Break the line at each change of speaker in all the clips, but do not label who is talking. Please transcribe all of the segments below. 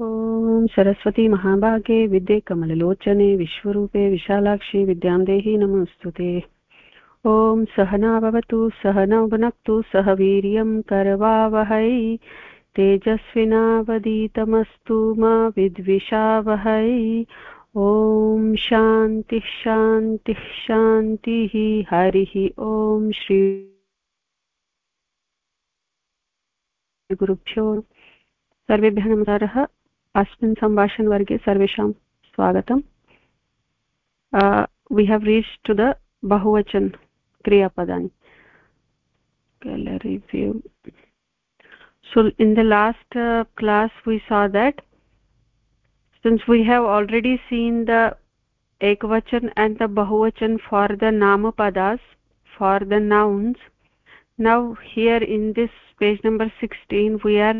ॐ सरस्वती महाभागे विद्ये कमललोचने, विश्वरूपे, विशालाक्षि विद्यां देहि नमोऽस्तु ते ॐ सहना भवतु सहनौ भुनक्तु सह वीर्यं करवावहै। तेजस्विनावदीतमस्तु मा विद्विषावहै। ॐ शान्तिः शान्तिः शान्तिः। हरिः ॐ श्री गुरुभ्यो सर्वेभ्यः नमस्कारः। अस्मिन् सम्भाषणवर्गे सर्वेषां स्वागतम् we have reached to the बहुवचन क्रियापदानि review so in the last uh, class we saw that since we have already seen the ekvachan and the bahuvachan for the namapadas for the nouns now here in this page number 16 we are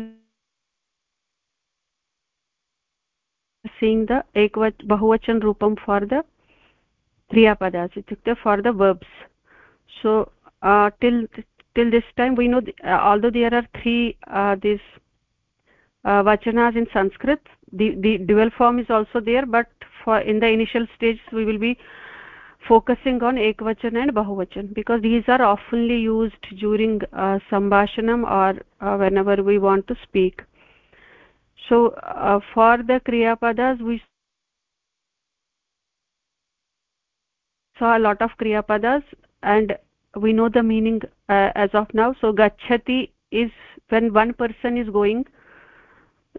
seeing the ekvach bahuvachan rupam for the kriyapadas. Itukte for the verbs. So uh, till till this time we know the, uh, although there are three uh, these uh, vachanas in sanskrit the the dual form is also there but for in the initial stage we will be focusing on ekvachan and bahuvachan because these are oftenly used during uh, sambhashanam or uh, whenever we want to speak so uh, for the kriya padas we saw a lot of kriya padas and we know the meaning uh, as of now. So gachati is when one person is going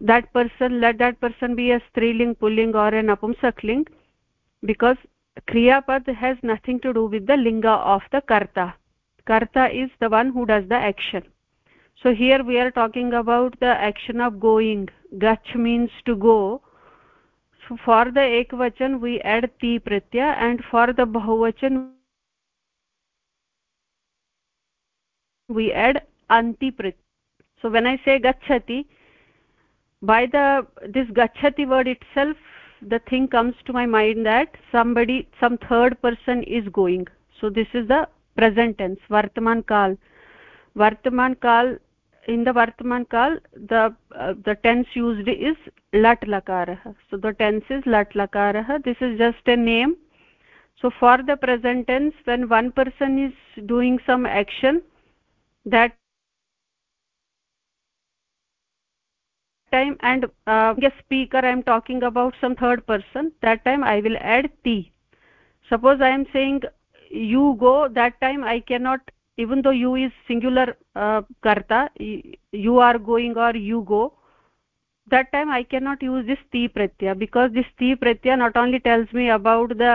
that person let that person be a striling pulling or an apumsakling because kriya pad has nothing to do with the linga of the karta. Karta is the one who does the action. So here we are talking about the action of going gach means to go. So for the ekvachan we add ti pratyaya and for the bahuvachan we add anti pratyaya so when i say gachati by the this gachati word itself the thing comes to my mind that somebody some third person is going. So this is the present tense vartaman kal. Vartaman kal in the vartaman kal the uh, the tense used is lat lakarah. So the tense is lat lakarah. This is just a name. So for the present tense when one person is doing some action that time and uh, a speaker i am talking about some third person that time i will add t. Suppose i am saying you go that time i cannot even though you is singular uh, karta you are going or you go that time i cannot use this ti pratyaya because this ti pratyaya not only tells me about the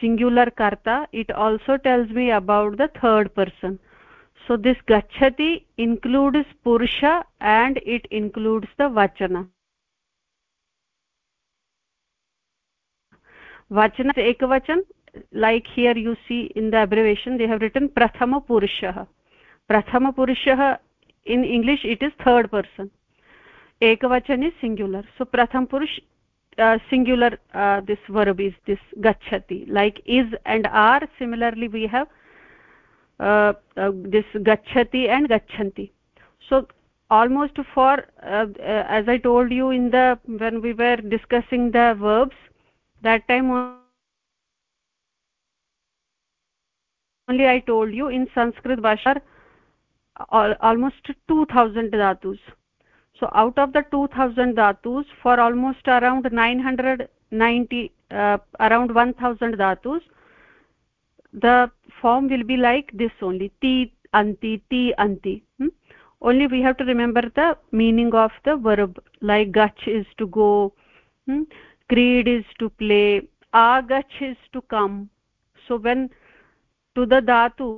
singular karta it also tells me about the third person so this gachati includes purusha and it includes the vachana vachana ekavachan like here you see in the abbreviation they have written prathama purushah prathama purushah in english it is third person. Ekavachan is singular. So pratham purush uh, singular uh, this verb is this gachati like is and are similarly we have uh, uh, this gachati and gachanti. So almost for uh, uh, as i told you in the when we were discussing the verbs that time only i told you in sanskrit bhasha almost 2000 dhatus so out of the 2000 dhatus for almost around 990 uh, around 1000 dhatus the form will be like this only ti anti ti anti hmm? only we have to remember the meaning of the verb like gach is to go hmm? creed is to play agach is to come so when the dhatu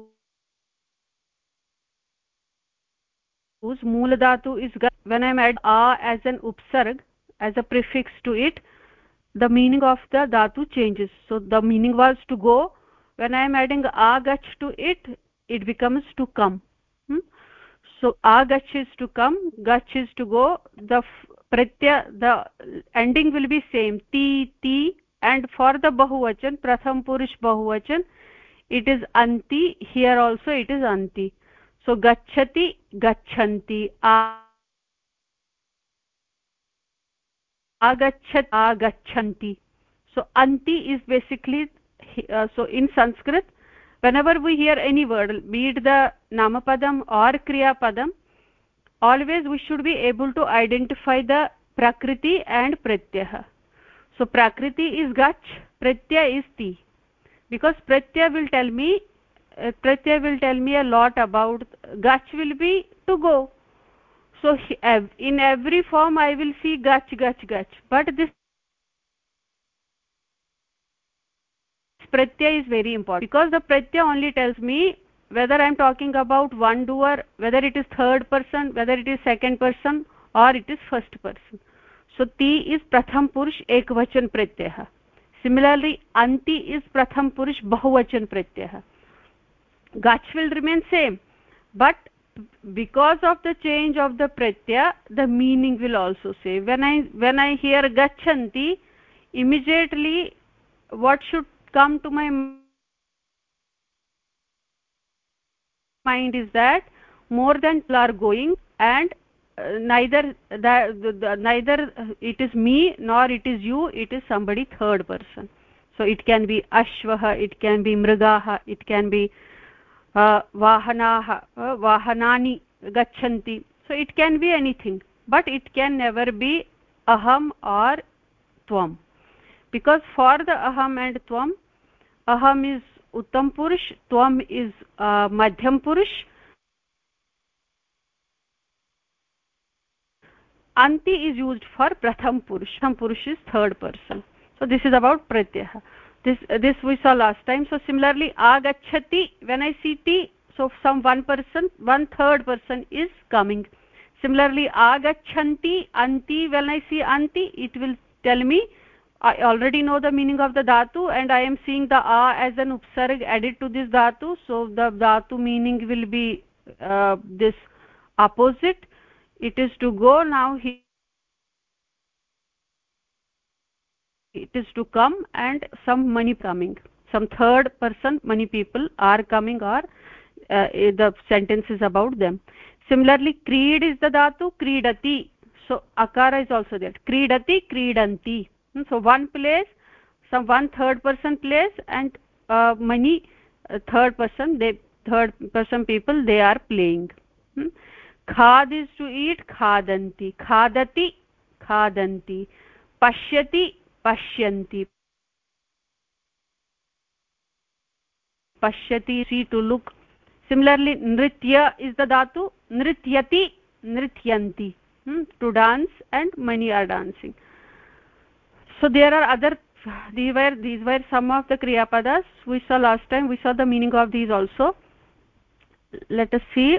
whose mool dhatu is when i am add a as an upsarg as a prefix to it the meaning of the dhatu changes so the meaning was to go when i am adding agach to it it becomes to come hmm? so agach is to come gach is to go the pratya the ending will be same ti ti and for the bahuvachan pratham purush bahuvachan it is anti here also it is anti so gachati gachanti agachat agachanti so anti is basically uh, so in sanskrit whenever we hear any word be it the namapadam or kriya padam always we should be able to identify the prakriti and pratyah so prakriti is gach pratyaya is ti because pratyaya will tell me uh, pratyaya will tell me a lot about gach will be to go. So in every form i will see gach gach gach. But this pratyaya is very important. Because the pratyaya only tells me whether i am talking about one doer whether it is third person whether it is second person or it is first person. So ti is pratham purush ekvachan pratyaya similarly anti is pratham purush bahuvachan pratyaya gach will remain same but because of the change of the pratyaya the meaning will also say when i when i hear gachanti immediately what should come to my mind is that more than people are going and uh, neither that the, the, neither it is me nor it is you it is somebody third person. So it can be ashvah it can be mrigah it can be uh, uh, vahanani gachanti. So it can be anything but it can never be aham or tvam. Because for the aham and tvam aham is uttam purush tvam is uh, madhyam purush anti is used for pratham purush pratham purush is third person. So this is about pratyah. This this we saw last time. So similarly agachati when i see t so some one person one third person is coming. Similarly agachanti anti when i see anti it will tell me i already know the meaning of the dhatu and i am seeing the a as an upsarg added to this dhatu. So the dhatu meaning will be uh, this opposite it is to go now he it is to come and some money coming. Some third person many people are coming or uh, the sentence is about them. Similarly creed is the dhatu creedati. So akara is also there. Creedati creedanti. Hmm, so one place some one third person place and uh, many uh, third person they third person people they are playing. Hmm? To eat khadanti khadati khadanti pashyati pashyanti pashyati see to look similarly nritya is the dhatu nrityati nrityanti hmm? to dance and many are dancing so there are other these were these were some of the kriya padas we saw last time we saw the meaning of these also let us see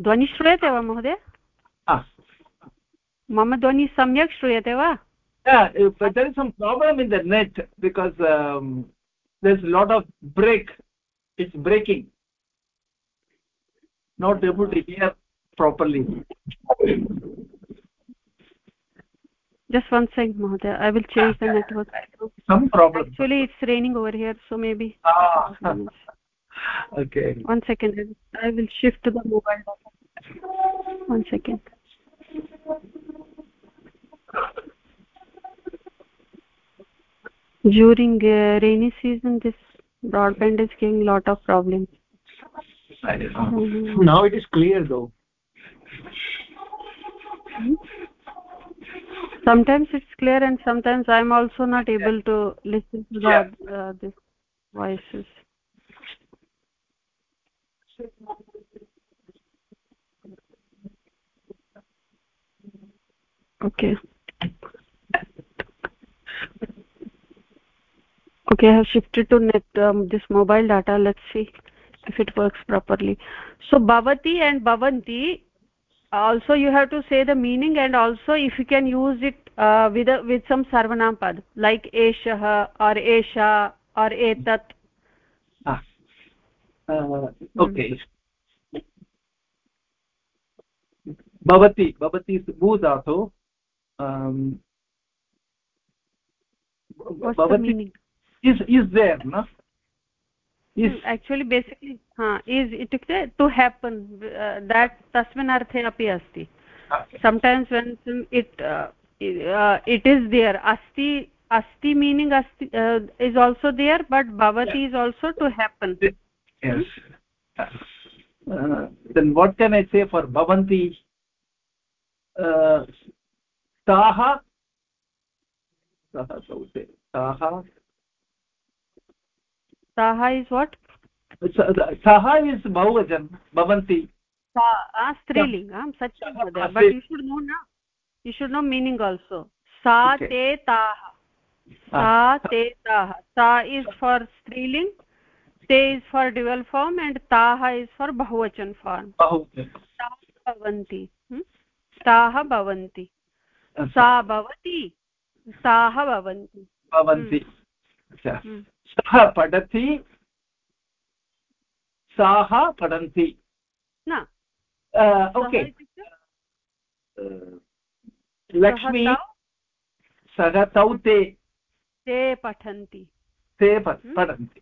ध्वनि श्रूयते वा महोदय मम ध्वनि सम्यक् श्रूयते वा
yeah but there is some problem in the net because um, there's a lot of break it's breaking not able to hear properly
just one second mahoday i will change the network
some problem
actually it's raining over here so maybe
ah. okay.
One second i will shift to the mobile data one second. During uh, rainy season this broadband is giving a lot of problems.
Mm -hmm. now it is clear though.
Hmm? sometimes it's clear and sometimes i'm also not able to listen to the yeah. uh, this voices okay. Okay i have shifted to net um, this mobile data. Let's see if it works properly. So bhavati and bhavanti also you have to say the meaning and also if you can use it uh, with a, with some sarvanam pad like eshah or esha or etat
okay भवति
भवति भूधातो actually basically हा is इत्युक्ते to happen that तस्मिन् अर्थे अपि अस्ति. Sometimes when it it is there अस्ति अस्ति मीनिङ्ग् अस्ति इस् आल्सो देयर् बट् भवति is also to happen
yes uh, then what can i say for bhavanti uh, taha taha so say taha
saha is what
saha is bahuvajan bhavanti
sa uh, striling yeah. um such but you should know na you should know meaning also sa okay. te taah sa te taah ते is for dual form and ताः is for बहुवचन form भवन्ति ताः भवन्ति सा भवति ताः भवन्ति
भवन्ति सः पठति साः पठन्ति
न
ओके लक्ष्मी सः तौ ते
ते पठन्ति
ते पठन्ति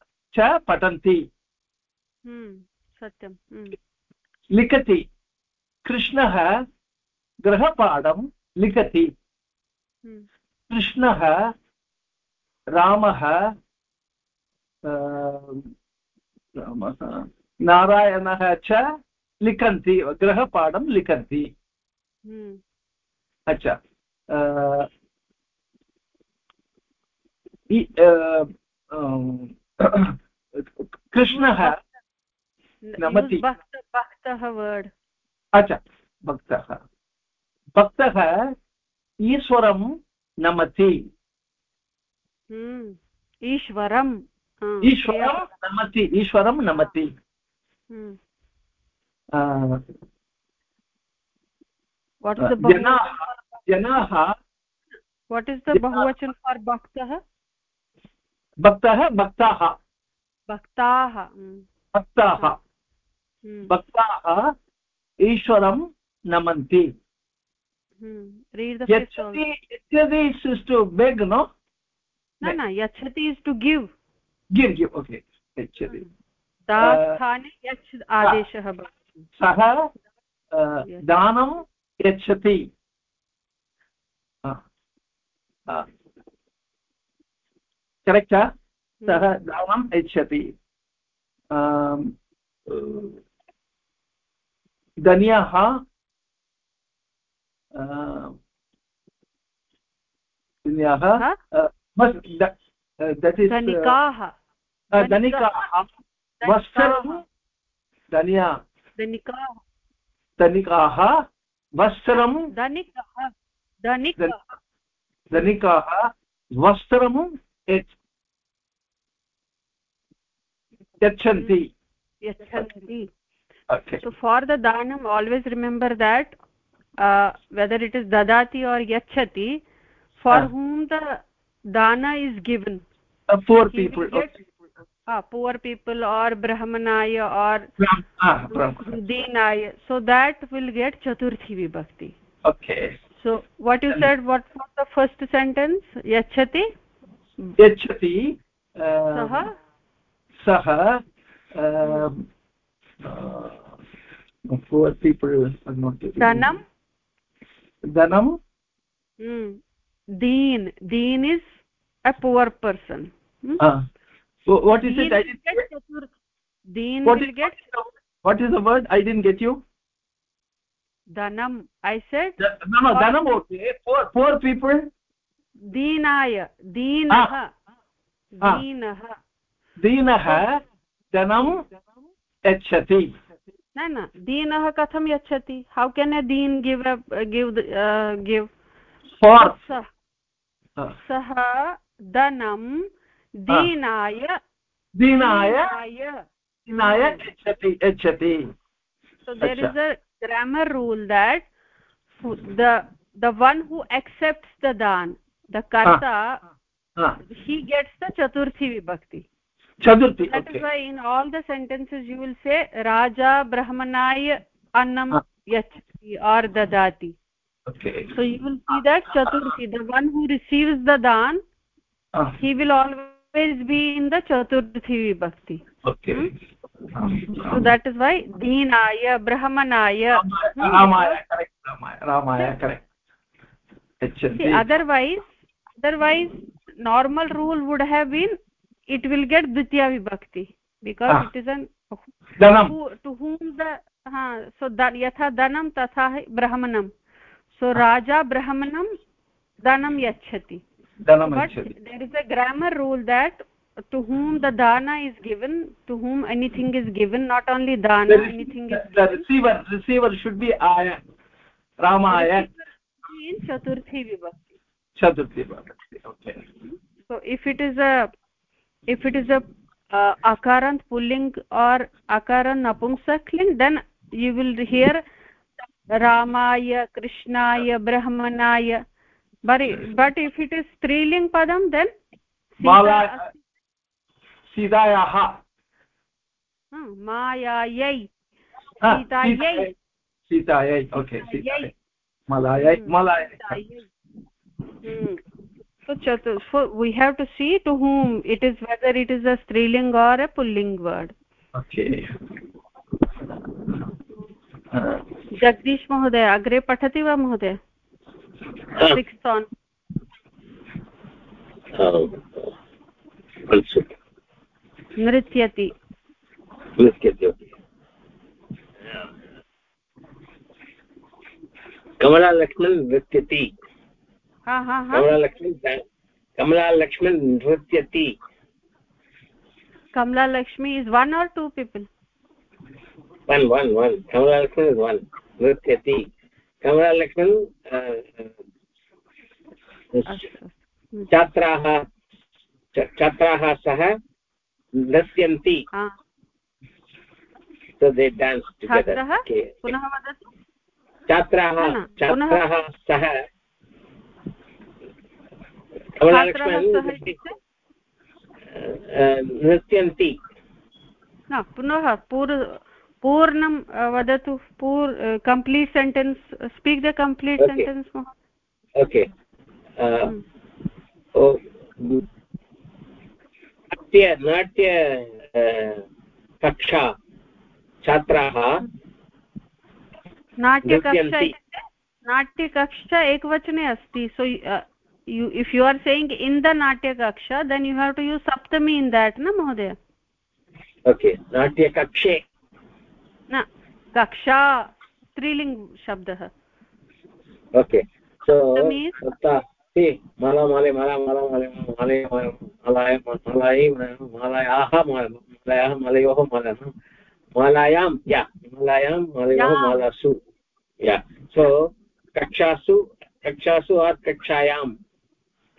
च पठन्ति
सत्यं
लिखति। कृष्णः गृहपाठं लिखति। कृष्णः रामः रामः नारायणः च लिखन्ति गृहपाठं लिखन्ति। अच्छा कृष्णः नमति।
भक्तः वर्ड्
अच्छा भक्तः। भक्तः ईश्वरं नमति।
ईश्वरम्
ईश्वरं नमति ईश्वरं नमति। जनाः जनाः
वाट् इस् द बहुवचन फार् भक्तः?
भक्तः भक्ताः।
भक्ताः
भक्ताः। भक्ताः। ईश्वरं नमन्ति। यच्छति इस् टु बेग् नो
न यच्छति is to give
give give okay यच्छति।
आदेशः
सः दानं यच्छति। करेक्ट् सः दानं यच्छति धन्याः धन्याः
धनिकाः
धनिकाः वस्त्रं धनिया।
धनिकाः
धनिकाः वस्त्रं
धनिकः
धनिकाः वस्त्रं यच्छन्ति
यच्छन्ति so for the danam always remember that uh, whether it is dadati or yachati for uh. whom the dana is given
uh, four people
get, uh, poor people or brahmanaya or dinaya so that will get chaturthi vibhakti
okay
so what you said what was the first sentence yachati
yachati
सः
सः poor people are not
dhanam
dhanam
hmm. Deen deen is a poor person.
Hmm? uh, what is it? I didn't
get deen
what
will
is,
get
what is the word? I didn't get you.
Dhanam i said
no no dhanam okay. Four four people.
Deenaya deenah deenah
दीनः धनं यच्छति।
न न दीनः कथं यच्छति? How can a दीन् give give give सः। सः धनं दीनाय
दीनाय
grammar rule that the one who accepts the than the कर्ता ही।
गेट्स्
द
चतुर्थी
विभक्ति चतुर्थी in all the sentences you will say राजा ब्रह्मणाय अन्नं यच्छति आर्
ददाति
so you will see that Chaturthi the one who receives the than he will always be in the चतुर्थी
विभक्ति that is why दीनाय
ब्रह्मणाय otherwise otherwise normal rule would have been it will get dvitiya vibhakti because ah. it is an
dhanam
who, to whom the ha so dan yatha dhanam tatha brahmanam so raja brahmanam dhanam yachati
dhanam
but there is a grammar rule that to whom the dana is given to whom anything is given not only dana
is,
anything
the,
is
the receiver receiver should be aya ramaya
in chaturthi vibhakti
chaturthi vibhakti okay
so if it is a if it is a uh, akarant pulling or akarant napumsakling then you will hear ramaya krishnaya brahmanaya but but if it is striling padam then
सीतायाः
मायायै
सीतायै सीतायै okay सीतायै मलायै मलायै
so chatur so we have to see to whom it is whether it is a striling or a pulling word
okay
Jagdish महोदय अग्रे पठति वा महोदय सिक्स् आन् नृत्यति
नृत्यति कमलालक्ष्मण नृत्यति Kamala Lakshmi Kamala Lakshmana नृत्यति।
Kamala Lakshmi is one or two people
one one one. kamala lakshman is one. nrityati छात्राः छात्राः सह नृत्यन्ति। छात्राः? छात्राः सह नृत्यन्ति
न पुनः पूर् पूर्णं वदतु पूर् complete sentence speak the complete sentence
okay नाट्य नाट्य कक्षा छात्राः।
नाट्यकक्षा नाट्यकक्षा एकवचने अस्ति सो you if you are saying in the natya kaksha then you have to use saptami in that na mohdaya
okay natya kakshe
न कक्षा स्त्रीलिङ्ग् शब्दः
ओके सो माला माले माला माला माले माले मालाय मालायै मालायाः मालायाः मालयोः माला मालायां या मालायां मालयोः मालासु या सो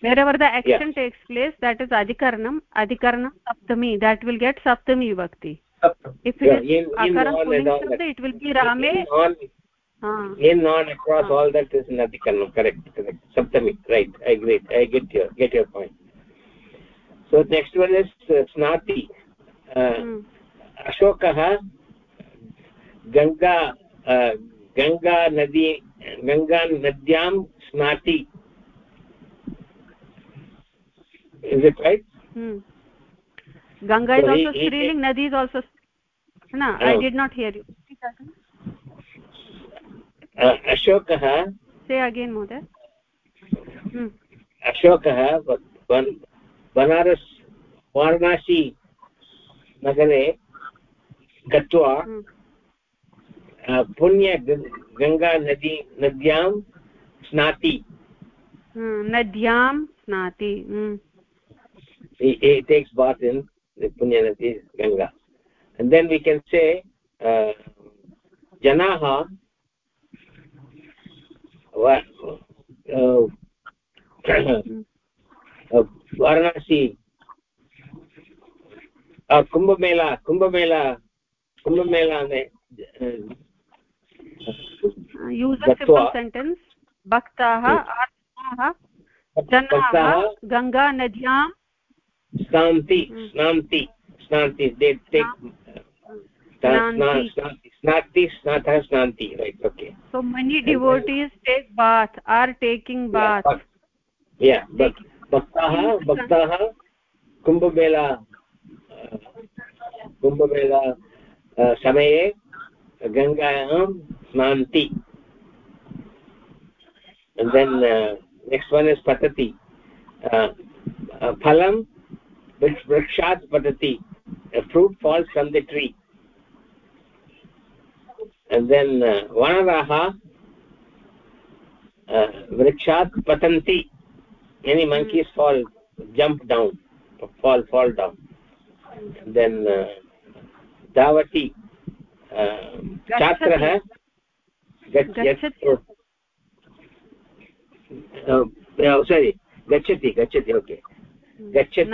wherever the action yeah. takes place that is adhikaranam adhikaranam saptami that will get saptami vibhakti if it yeah, is in, akaram pulling shabda it will be rame in
non, ah. in non across ah. all that is nadikaranam correct correct saptami right i agree i get your get your point so next one is uh, snati uh, hmm. ashokah ganga Ganga नदी गङ्गा नद्यां स्नाति is it right
hmm. ganga so is also he, striling nadi is also no oh. i did not hear you
uh, ashokah
say again mohoday
hmm. अशोकः Banaras Varanasi नगरे गत्वा पुण्य गङ्गा नदी नद्यां स्नाति
नद्यां स्नाति
He takes bath in the punya ganga. And then we can say uh, janaha uh, uh, varanasi uh, kumbhamela kumbhamela kumbhamela ne use
a simple sentence. Bhaktaah atmaah Janaha, ganga nadyam
स्नान्ति स्नान्ति स्नान्ति they take snati snatha snanti right okay
so many devotees take bath are taking bath
yeah but भक्ताः भक्ताः कुम्भमेला कुम्भमेला समये गङ्गायां स्नान्ति and then uh, next one is uh, uh, vrikshat patati a fruit falls from the tree and then uh, vanaraha uh, vrikshat patanti many monkeys mm. fall jump down fall fall down and then uh, davati uh, छात्रः सारी गच्छति गच्छति okay गच्छति।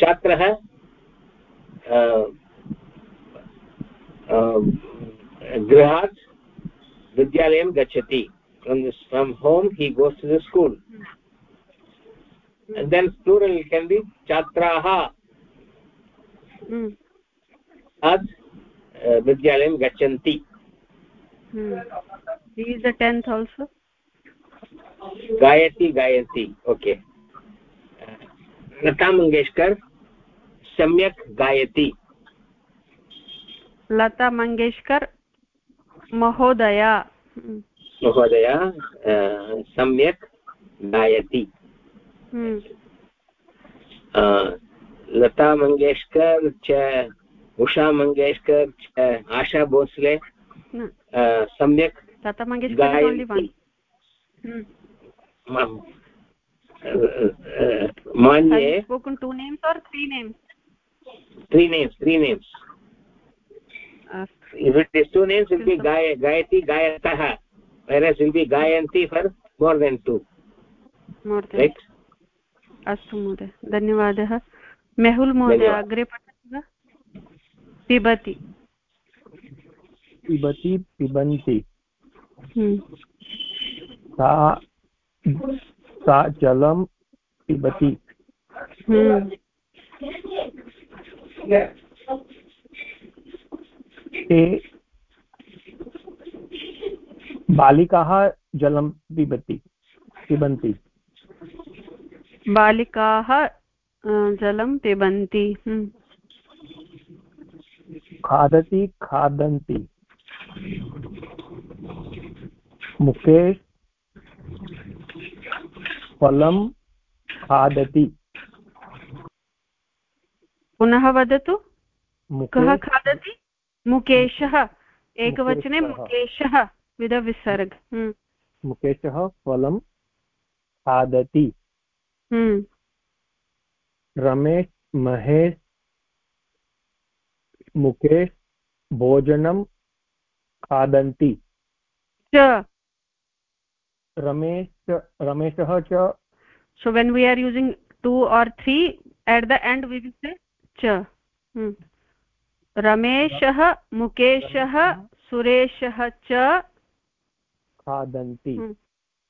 छात्रः गृहात् विद्यालयं गच्छति। From home he goes to the school then plural can be
छात्राः। अत् विद्यालयं गच्छन्ति।
गायति गायति ओके लता मङ्गेश्कर् सम्यक् गायति.
लता मङ्गेश्कर् महोदय.
महोदय सम्यक् गायति.
हम्म.
लता मङ्गेश्कर् च उषा मङ्गेश्कर् च आशा भोसले. हम्म. सम्यक् Lata Mangeshkar
manye spoken two names or three names
three names three names uh, if it is two names it will be gaya gayati gayatah whereas will be gayanti for more than two
more than right अस्तु महोदय धन्यवादः मेहुल् महोदय अग्रे पठति वा पिबति
पिबति पिबन्ति सा सा जलं पिबति। ते बालिकाः जलं पिबति पिबन्ति।
बालिकाः जलं पिबन्ति। हम्म।
खादति खादन्ति। मुकेश फलं खादति।
पुनः वदतु। कः खादति? मुकेशः। एकवचने मुकेशः। विद विसर्ग। हम्म।
मुकेशः फलं खादति।
हम्म।
रमेश महेश मुकेश भोजनं खादन्ति।
च।
रमेश रमेशः च।
So when we are using two or three at the end we will say cha hmm. रमेशः मुकेशः सुरेशः च।
खादन्ति। हम्म।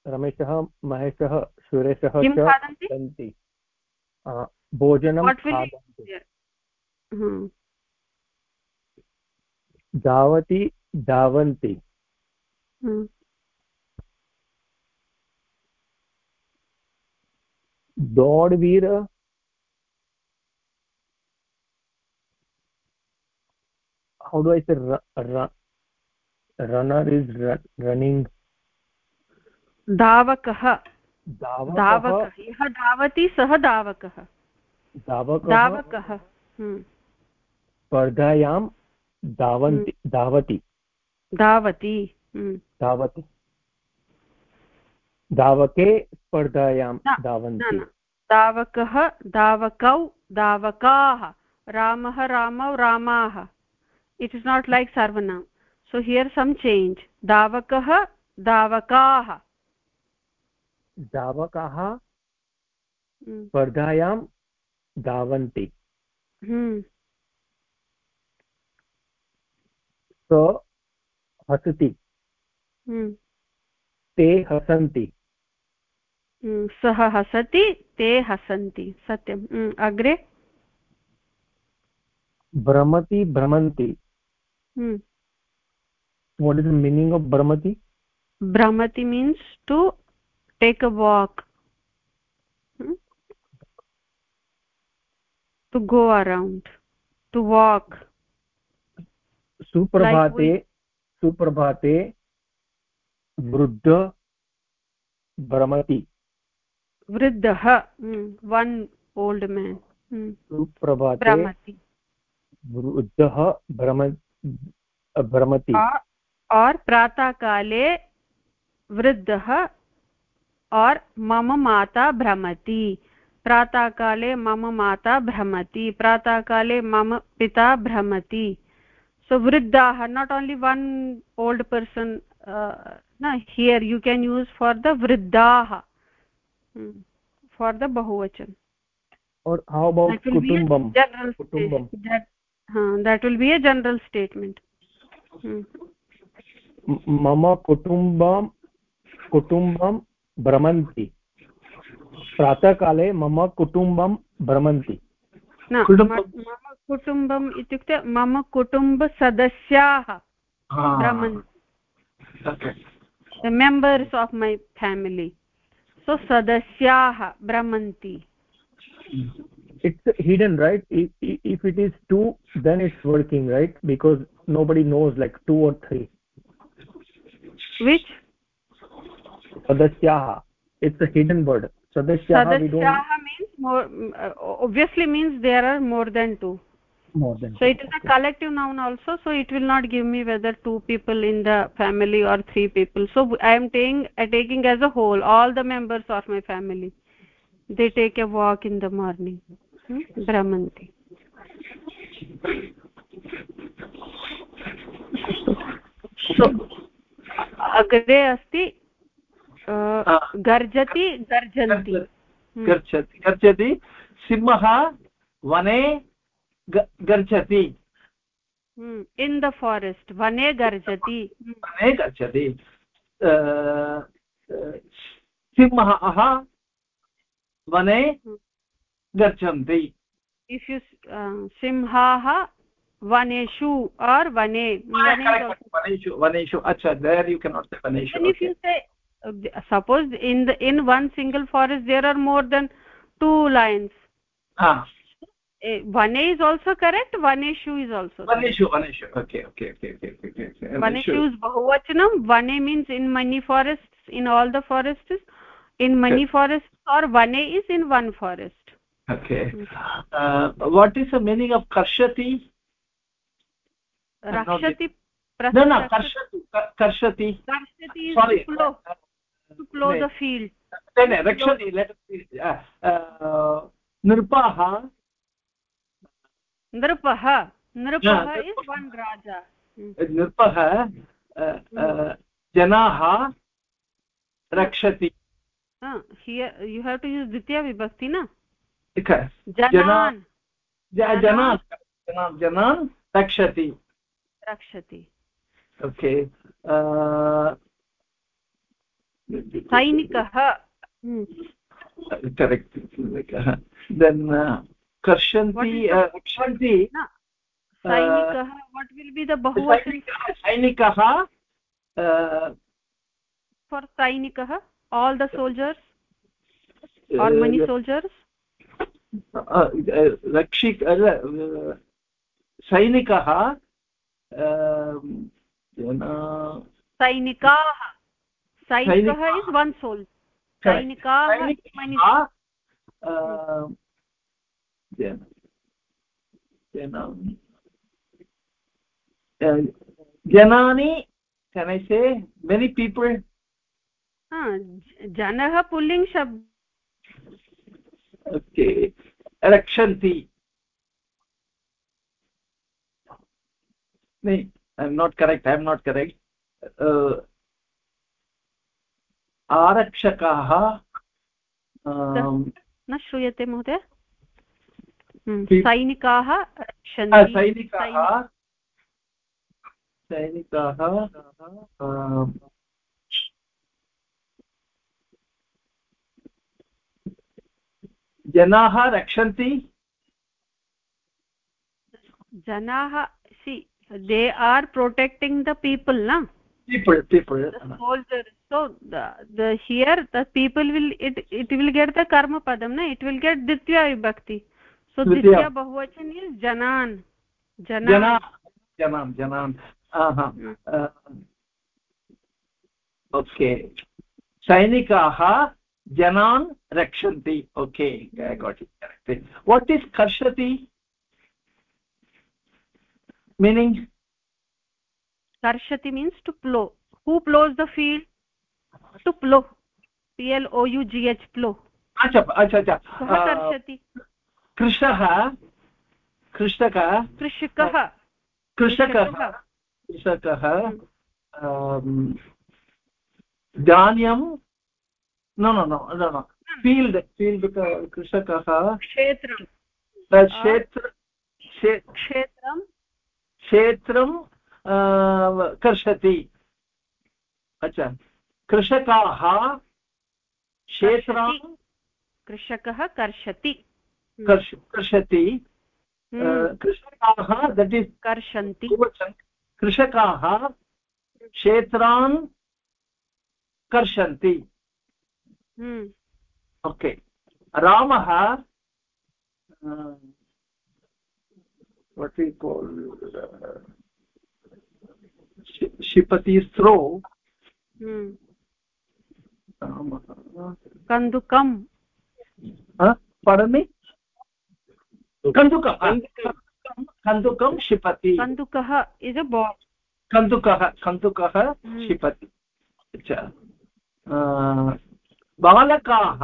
रमेशः महेशः सुरेशः
च खादन्ति?
भोजनं खादन्ति।
हम्म।
धावति धावन्ति। दौड़वीर how do i say run, runner is running?
धावकः। धावकः। यः धावति सः धावकः। धावकः। हम्म।
स्पर्धायां धावन्ति
हम्म।
धावति।
धावति। हम्म।
धावति। धावके स्पर्धायां धावन्ति।
धावकः धावकौ धावकाः। रामः रामौ रामाः। इट् इस् नाट् लैक् सर्वनाम्। सो हियर् सम् चेञ्ज् धावकः धावकाः।
धावकाः हम्म। स्पर्धायां धावन्ति। स हसति।
हम्म।
ते हसन्ति।
सः हसति ते हसन्ति। सत्यम्। अग्रे?
भ्रमति भ्रमन्ति। What is the meaning of भ्रमति?
भ्रमति means to take a walk to go अराौण्ड् to वाक्
सुप्रभाते सुप्रभाते वृद्ध भ्रमति।
वृद्धः वन् ओल्ड् मेन्
वृद्धः भ्रमति।
और प्रातःकाले वृद्धः और मम माता भ्रमति। प्रातःकाले मम माता भ्रमति। प्रातःकाले मम पिता भ्रमति। So not only one old person uh, na here you can use for the vriddah hmm. For the बहुवचन और हाउ अबाउट कुटुंबम जनरल कुटुंबम स्टेटमेंट
मम कुटुंबम कुटुंबम भ्रमन्ति प्रातः काले मम कुटुंबम भ्रमन्ति
मम कुटुंबम इत्युक्ते मम कुटुम्बसदस्याः भ्रमन्ति the members of my family so sadasyah brahmanti
it's hidden right? If, it is 2 then it's working right? Because nobody knows like 2 or 3
which?
Sadasyah it's a hidden word.
Sadasyah sadasyah means more obviously means there are more than 2
more than
so it is a collective noun also so it will not give me whether two people in the family or three people so i am taking uh, taking as a whole all the members of my family they take a walk in the morning hmm? brahmanti so अग्रे अस्ति गर्जति गर्जन्ति
गर्जति गर्जति सिंहः वने गर्जति।
In the forest वने गर्जति
वने गर्जति सिंहः वने
गर्जन्ति सिंहाः वनेषु
आर् वने वनेषु अच्छा you cannot
suppose in the in one single forest there are more than two lions vane is also correct vaneshu is also
vaneshu vaneshu okay okay okay okay okay,
okay. vaneshu is bahuvachanam vane means in many forests in all the forests in many okay. forests or vane is in one forest
okay uh, what is the meaning of karshati
रक्षति
no no karshati karshati
karshati is sorry to plow to plow the field
no rakshati let us see uh, nirpaha
नृपः।
नृपः जनाः रक्षति।
You have to use द्वितीया विभक्ति न?
जनान्। रक्षति।
रक्षति।
ओके
सैनिकः।
करेक्ट् सैनिकः। देन् कर्षन्ति उक्षन्ति
सैनिकः for
सैनिकः
all the soldiers are many soldiers
रक्षि सैनिकः
सैनिकाः। सैनिकः इस् वन् सोल् सैनिकाः many
janani can i say many people
janah pulling shabd
okay rakshanti no i'm not correct i'm not correct uh, आरक्षकाः
न श्रूयते महोदय सैनिकाः सैनिकाः
सैनिकाः जनाः रक्षन्ति
जनाः see they are protecting the people न
people people
soldiers so the the here the people will it it will get the karma padam na it will get ditya vibhakti बहुवचन
इस् जनान् जनान् जनान् ओके सैनिकाः जनान् रक्षन्ति okay what is कर्षति meaning
कर्षति means to plough who ploughs the field to plough P L O U G H plough
अच्छा अच्छा अच्छा कृषः कृषकः।
कृषकः
कृषकः। कृषकः धान्यं न न न न फील्ड् फील्ड् कृषकः।
क्षेत्रं
क्षेत्र
क्षेत्रं
क्षेत्रं कर्षति। अच्छा कृषकाः क्षेत्रान्
कृषकः कर्षति।
कर्षति कृषकाः दट् इस्
कर्षन्ति.
कृषकाः क्षेत्रान् कर्षन्ति. ओके रामः what we call uh, क्षिपति थ्रो
कन्दुकं
पडमि कन्दुकं कन्दुकं क्षिपति।
कन्दुकः इस् अ बाल्
कन्दुकः कन्दुकः क्षिपति। अच्छा बालकाः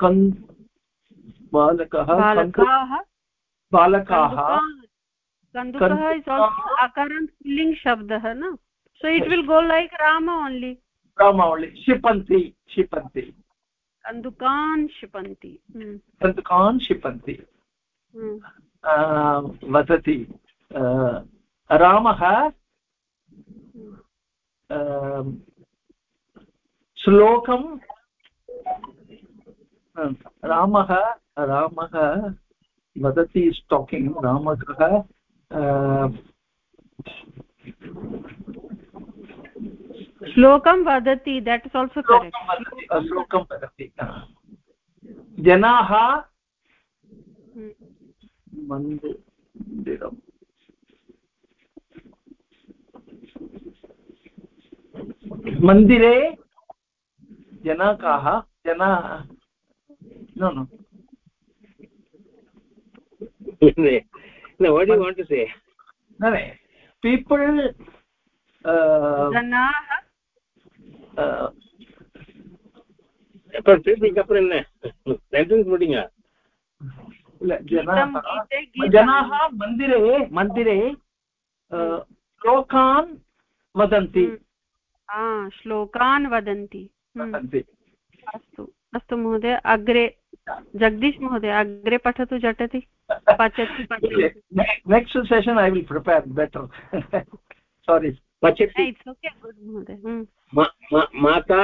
कन् बालकः बालकाः। बालकाः।
कन्दुकः इस् अकारन् पुल्लिङ्ग् शब्दः न? So it will go like Ram only
Ram only क्षिपन्ति क्षिपन्ति
कन्दुकान् क्षिपन्ति
कन्दुकान् क्षिपन्ति वदति रामः श्लोकं रामः रामः वदति इस् टाकिङ्ग् रामः
श्लोकं वदति देट् इस् आल्सो
श्लोकं वदति जनाः मन्दिरम् मन्दिरे जना काः
जना
पीपल्
அப்புறம் திருப்பி அப்புறம் என்ன சென்டென்ஸ் முடிங்க
जनाः मन्दिरे मन्दिरे श्लोकान् वदन्ति
श्लोकान् वदन्ति अस्तु अस्तु महोदय अग्रे जगदीश महोदय अग्रे पठतु झटति पचति
next session I will prepare better sorry
पचति माता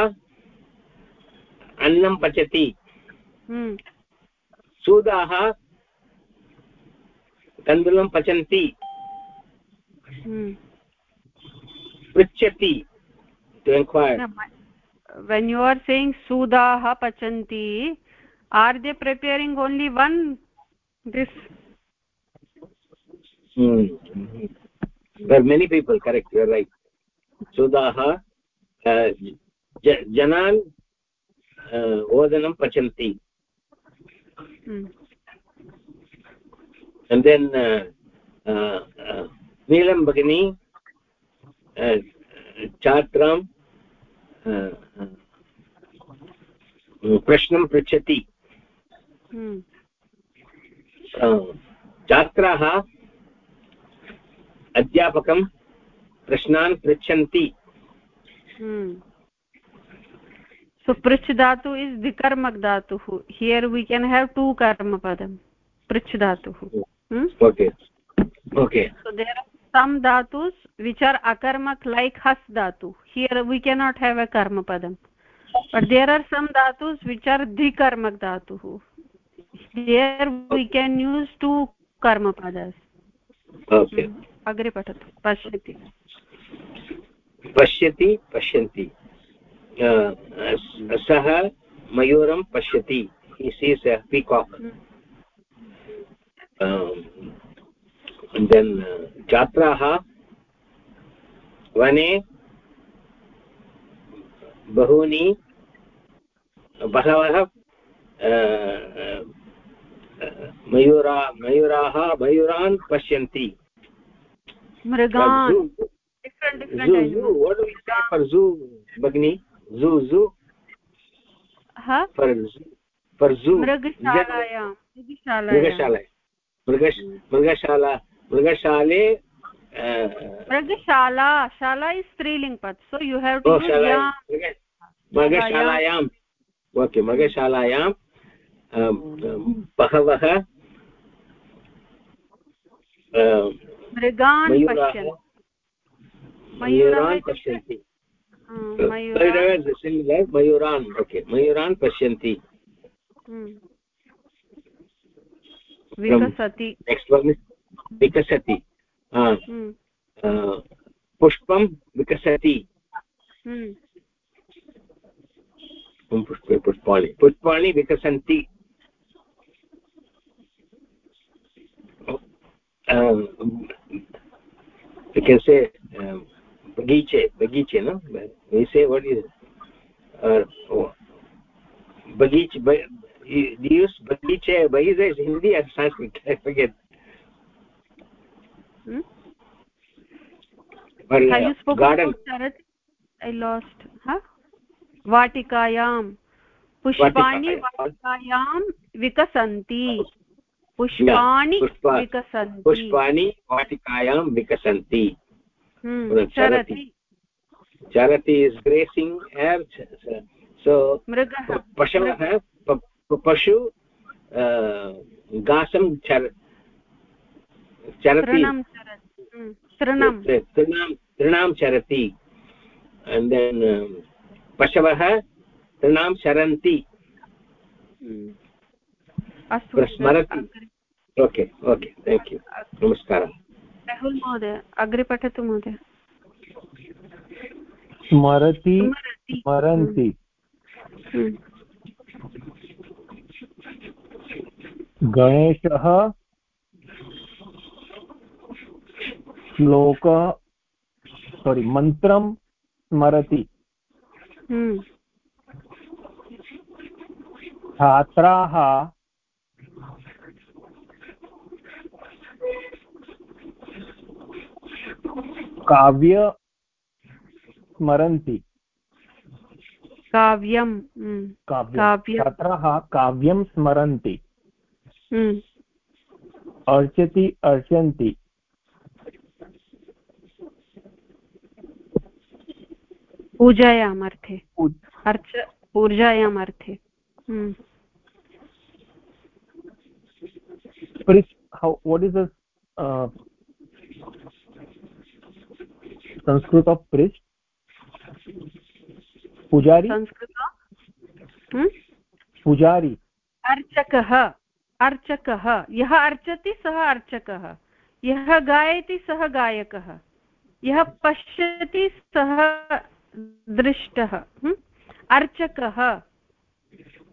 अन्नं पचति
हम्म।
सूदाः तण्डुलं पचन्ति
हम्म।
पृच्छति to inquire
when you are saying sudaha pachanti are they preparing only one this
hmm. There are many people correct you are right sudaha uh, janan uh, pachanti
hmm.
and then uh, uh, uh, neelam bagini uh, छात्रां प्रश्नं पृच्छति छात्राः अध्यापकं प्रश्नान् पृच्छन्ति।
पृच्छ् धातु is द्वि कर्मक् here we can have two
कर्म
पदं पृच्छ् धातुः सम् धातु विच् आर् अकर्मक् लैक् हस् धातु here we cannot have a कर्म पदं बट् देर् आर् सम् धातु विच् आर् द्विकर्मक् धातुः here we can use two
कर्म
पदस् patatu pashyati
पश्यति। पश्यति पश्यन्ति। सः मयूरं पश्यति। A peacock. um, and then छात्राः वने बहूनि बहवः मयूरा मयूराः मयूरान् पश्यन्ति।
मृगान्
what do we say for zoo bagni? Zoo zoo?
Ha
for for zoo.
मृगशालायां
मृगशालायां मृगश मृगशाला
शाला इस् स्त्रीलिङ्ग् पत् सो यु
बहवः
मृगान्
मयूरान् पश्यन्ति। मयूरान् ओके मयूरान् पश्यन्ति।
विकसति।
नेक्स्ट् वन् विकसति। पुष्पं विकसति। पुष्पे पुष्पाणि पुष्पाणि विकसन्ति। You can say um, bagiche bagiche no we say what is uh, oh, bagiche ba, you use bagiche bagiche is hindi or sanskrit i forget
hmm?
but, uh,
you spoke
garden
about i lost huh वाटिकायां पुष्पाणि वाटिकायां विकसन्ति पुष्पाणि विकसन्ति।
पुष्पाणि वाटिकायां विकसन्ति।
चरति।
चरति। Is grazing air so
मृगः
पशवः पशु घासं चर चरति।
तृणं
तृणां। चरति। पशवः तृणां चरन्ति।
अस्तु
स्मरति। ओके ओके थेङ्क् यू नमस्कारः
राहुल् महोदय अग्रे पठतु महोदय
स्मरति स्मरन्ति गणेशः श्लोक सोरि मन्त्रं स्मरति छात्राः काव्य स्मरन्ति।
काव्यं
छात्राः काव्यं। स्मरन्ति। अर्चति अर्चन्ति।
पूजायाम् अर्थे अर्च पूजायाम् अर्थे
what is the uh, sanskrit of priest? pujari
sanskrit
पुजारी।
अर्चकः। अर्चकः। यः अर्चति सः अर्चकः। यः गायति सः गायकः। यः पश्यति सः दृष्टः। अर्चकः।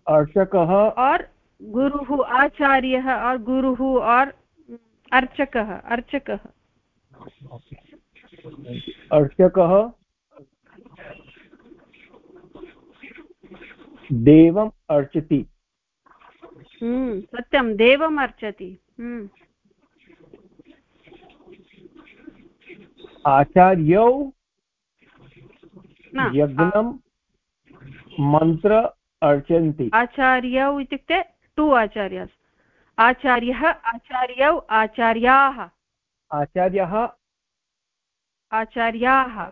अर्चकः।
और गुरुः आचार्यः। और गुरुः और अर्चकः। अर्चकः।
अर्चकः देवम् अर्चति।
हम्म, सत्यं देवम् अर्चति। हम्म।
आचार्यौ यज्ञं मन्त्र अर्चन्ति।
आचार्यौ इत्युक्ते टु आचार्यस्। आचार्यः आचार्यौ आचार्याः।
आचार्यः
आचार्याः।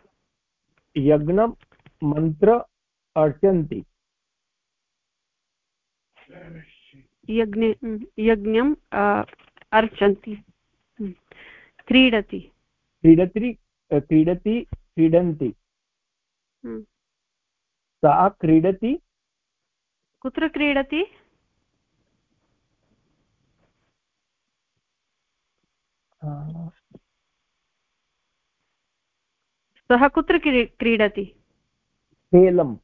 यज्ञं मन्त्र अर्चन्ति।
यज्ञे यज्ञम् अर्चन्ति। क्रीडति।
क्रीडति क्रीडति क्रीडन्ति। सा क्रीडति?
कुत्र क्रीडति? सः कुत्र क्रीडति?
खेलम्।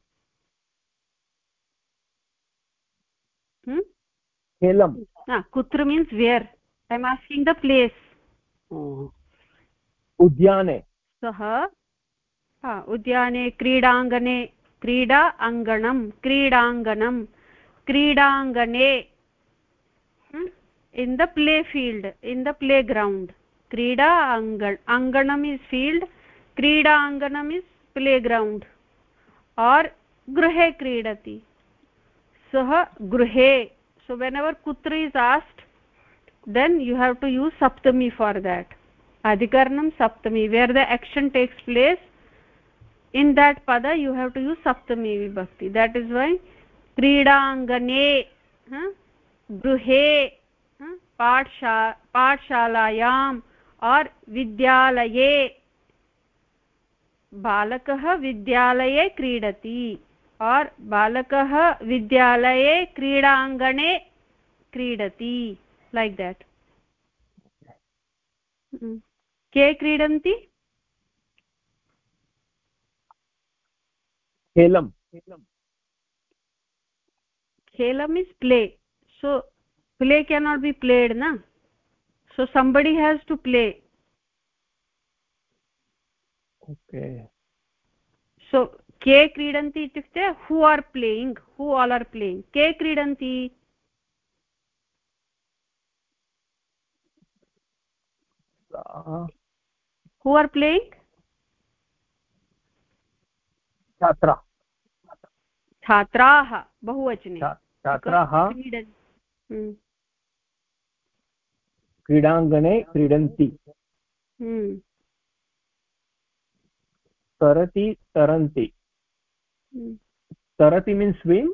खेलम्।
कुत्र means where I am asking the place
उद्याने।
सः उद्याने क्रीडाङ्गणे क्रीडा अङ्गणं क्रीडाङ्गणं क्रीडाङ्गणे in the play field in the playground. krida angan anganam is field krida क्रीडाङ्गणम् प्ले प्लेग्रौण्ड् और गृह क्रीडति। सह गृह। सो वेन एवर कुत्र is asked then you have to use Saptami for that अधिकरणं सप्तमी where the action takes place in that पद you have to use सप्तमी विभक्ति देट् इज़ वै क्रीडांगणे गृह पाठशा पाठशालायाम् और विद्यालये बालकः विद्यालये क्रीडति और बालकः विद्यालये क्रीडाङ्गणे क्रीडति लैक् देट् के क्रीडन्ति?
खेलं
खेलम् is play so play cannot be played न so somebody has to play.
Okay.
So के क्रीडन्ति इत्युक्ते who are playing who all are playing के क्रीडन्ति? हू आर् प्लेयिङ्ग्
छात्रा।
छात्राः बहुवचने।
क्रीडाङ्गणे क्रीडन्ति। तरति तरन्ति tarati means swim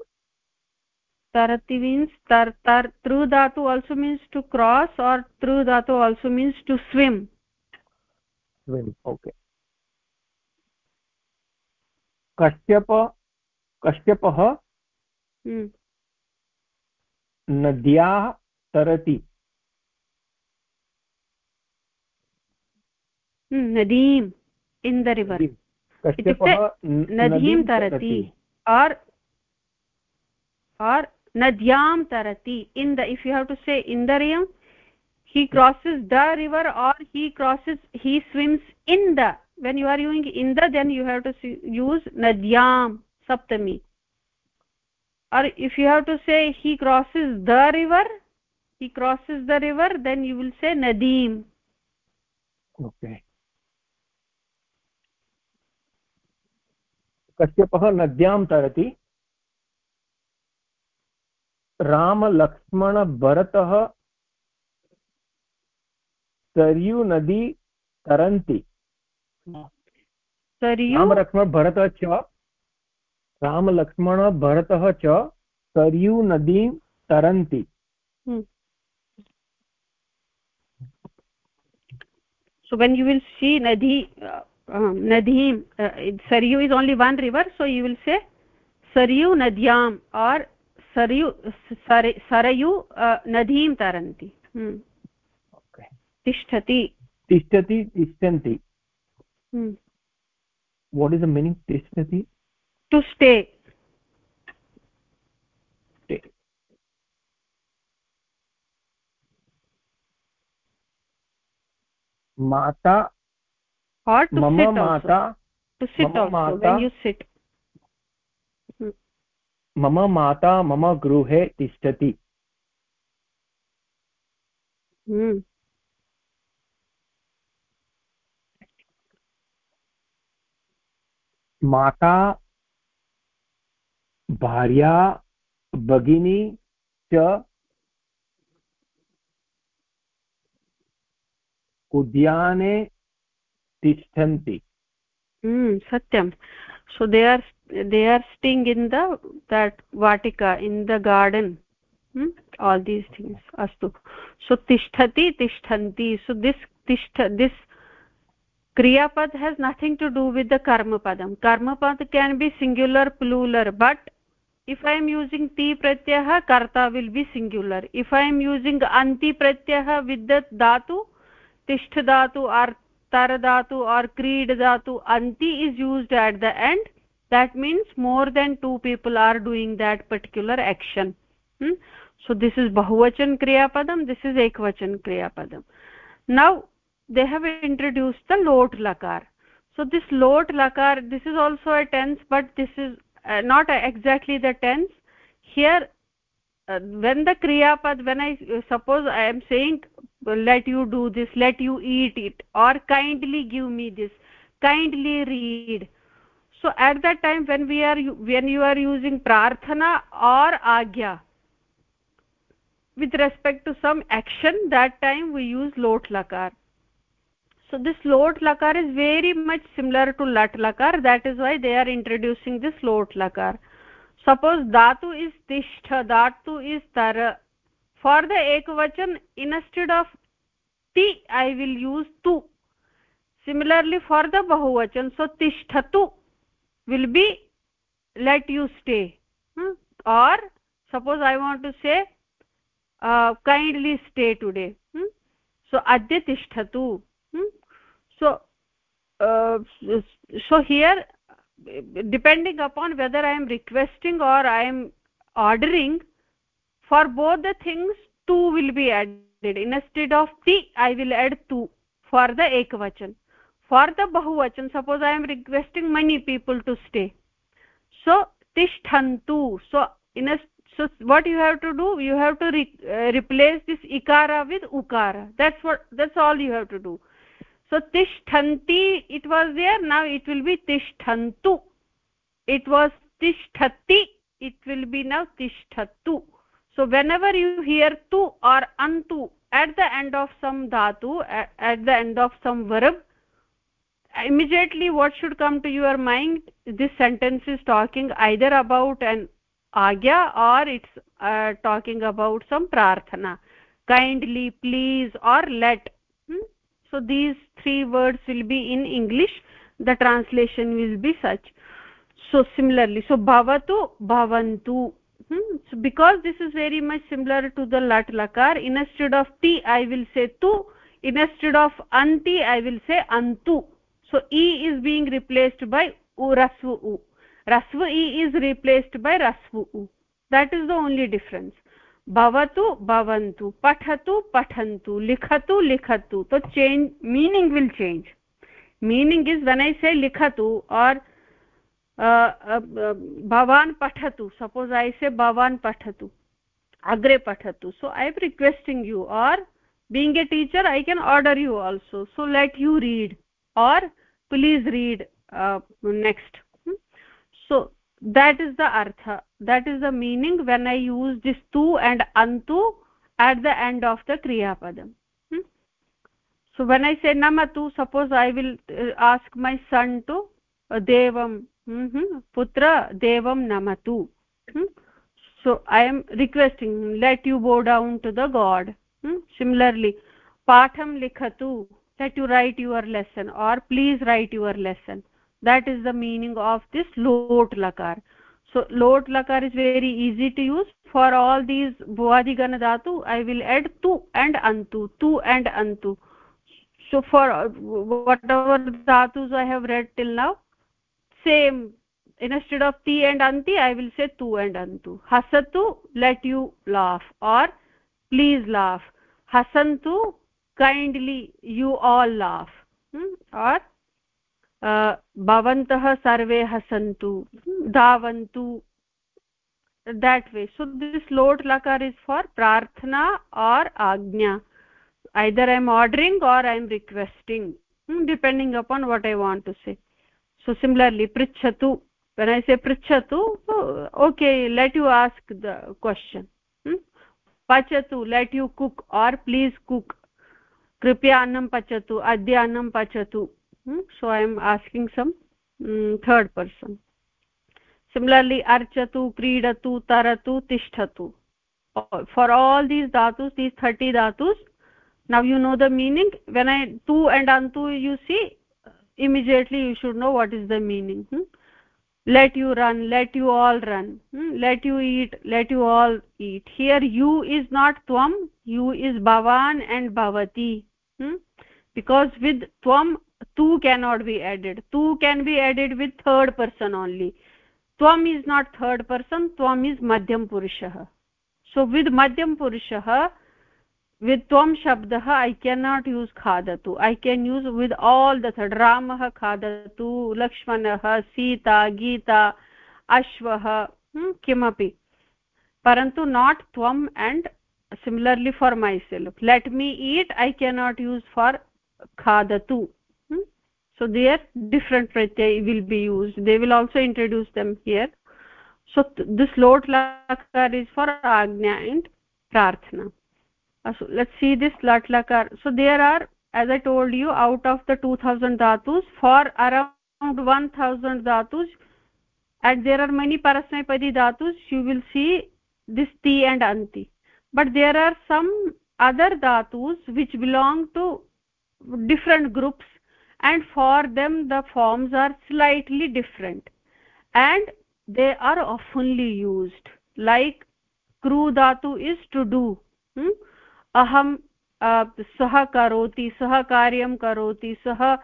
tarati means tar tar tru dhatu also means to cross or tru dhatu also means to swim
swim okay kashyap kashyapah hmm. नद्याः तरति
नदीम् इन् द रिवर् नदीं तरति और् और् नद्यां तरति in the if you have to say इन्दरियं he crosses the river or he crosses he swims in the when you are using in the then you have to use nadyam saptami or if you have to say he crosses the river he crosses the river then you will say nadim
okay कश्यपः नद्यां तरति। रामलक्ष्मणभरतः सरयू नदी तरन्ति रामलक्ष्मणभरतः च रामलक्ष्मणभरतः च सरयू नदीं तरन्ति
so when you will see nadhi uh, Nadeem Sarayu is only one river so you will say Sarayu नद्याम् आर् सरयु सरयु नदीं तरन्ति तिष्ठति
तिष्ठति तिष्ठन्ति
वाट्
स्टे माता
or to
mama
sit
mata
also. to sit also
mata,
when you sit
मम माता मम गृहे तिष्ठति माता भार्या भगिनी च उद्याने तिष्ठन्ति
सत्यं so they are they are staying in the that vatika in the garden hmm? all these things astu so tishtati tishthanti so this tishtha this kriya pad has nothing to do with the karma padam karma pad can be singular plural but if i am using ti pratyah karta will be singular if i am using anti pratyah with the dhatu tishtha dhatu or tar dhatu or creed dhatu anti is used at the end. That means more than two people are doing that particular action. Hmm? so this is bahuvachan kriya padam this is ekvachan kriya padam. Now they have introduced the lot lakar. So this lot lakar this is also a tense but this is uh, not exactly the tense. Here uh, when the kriya pad when i uh, suppose i am saying let you do this. Let you eat it. Or kindly give me this. Kindly read. So at that time when we are when you are using prarthana or agya with respect to some action that time we use lot lakar. So this lot lakar is very much similar to lat lakar. That is why they are introducing this lot lakar. Suppose dhatu is tishtha dhatu is tar for the ekvachan instead of ti i will use tu similarly for the bahuvachan so tishtatu will be let you stay hmm? or suppose i want to say uh, kindly stay today hmm? so adya tishtatu hmm? so uh, so here depending upon whether i am requesting or i am ordering for both the things two will be added. Instead of ti i will add two for the ekvachan. For the bahuvachan suppose i am requesting many people to stay. So tishthantu. So in a so what you have to do? You have to re, uh, replace this ikara with ukara. That's what that's all you have to do. So tishthanti it was there. Now it will be tishthantu. It was tishtati it will be now tishtatu so whenever you hear tu or antu at the end of some dhatu at, at the end of some verb immediately what should come to your mind? This sentence is talking either about an agya or it's uh, talking about some prarthana. Kindly please or let. Hmm? so these three words will be in english. The translation will be such. So similarly so bhavatu bhavantu hmm? so because this is very much similar to the lat lakar instead of ti i will say tu instead of anti i will say antu so e is being replaced by u rasvu u rasvu e is replaced by rasvu u that is the only difference bhavatu bhavantu pathatu pathantu likhatu likhatu so change meaning will change meaning is when i say likhatu or भवान् पठतु suppose I से भवान् पठतु अग्रे पठतु so I am requesting you or being a teacher I can order you also so let you read or please read next so that is the earth that is the meaning when I use this तु and Antu at the end of the क्रियापदम् so when i say namatu suppose i will uh, ask my son to uh, devam पुत्र देवं नमतु। So I am requesting let you go down to the God similarly पाठं लिखतु let you write your lesson or please write your lesson that is the meaning of this लोट् लकार् so लोट् लकार is very easy to use for all these भुवादिगण दातु I will add तु and अन्तु तु and अन्तु सो फार् वट् एवर् धातु I have read till same instead of ti and anti i will say tu and antu hasatu let you laugh or please laugh hasantu kindly you all laugh hmm? or भवन्तः सर्वे हसन्तु धावन्तु that way so this lot lakar is for prarthana or agnya either i am ordering or i am requesting hmm, depending upon what i want to say so similarly prichhatu when i say prichhatu so, okay let you ask the question hmm? pachatu let you cook or please cook कृपया अन्नं पचतु अद्य अन्नं पचतु so i am asking some um, third person similarly archatu kridatu taratu tishtatu for all these dhatus these 30 dhatus now you know the meaning when i tu and antu you see immediately you should know what is the meaning hmm? let you run let you all run hmm? let you eat let you all eat here you is not tvam you is bhavan and bhavati hmm? because with tvam tu cannot be added tu can be added with third person only tvam is not third person tvam is madhyam purushah so with madhyam purushah with tvam shabdah i cannot use khadatu i can use with all the third ramah khadatu lakshmanah sita geeta ashvah hmm, kimapi parantu not tvam and similarly for myself let me eat i cannot use for khadatu so there different pratyay will be used they will also introduce them here so this lot lakar is for agnya and prarthana uh, so let's see this lot lakar. So there are as i told you out of the 2000 dhatus for around 1000 dhatus and there are many parasmapadi dhatus you will see this ti and anti. But there are some other dhatus which belong to different groups and for them the forms are slightly different. And they are oftenly used like kru dhatu is to do hmm? अहं सः करोति सः कार्यं करोति सः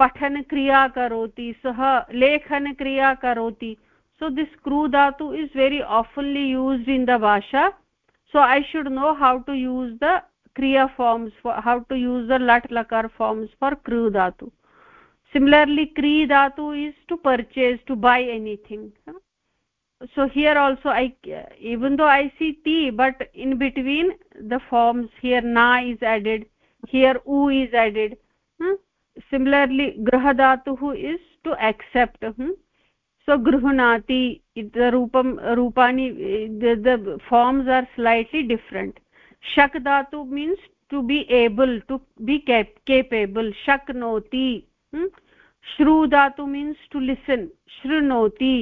पठनक्रिया करोति सः लेखनक्रिया करोति। सो दिस् क्रू धातु is very awfully used in the भाषा so I should know how to use the क्रिया forms how to use the लट् लकार फार्म्स् फार् क्रू धातु सिमिलर्लि क्री धातु is to purchase to buy anything so here also i even though i see ti but in between the forms here na is added here u is added hmm? similarly grah dhatu is to accept hmm? so gruhnati the rupam rupani the, the forms are slightly different shak dhatu means to be able to be cap capable shaknoti hmm? shru dhatu means to listen shrunoti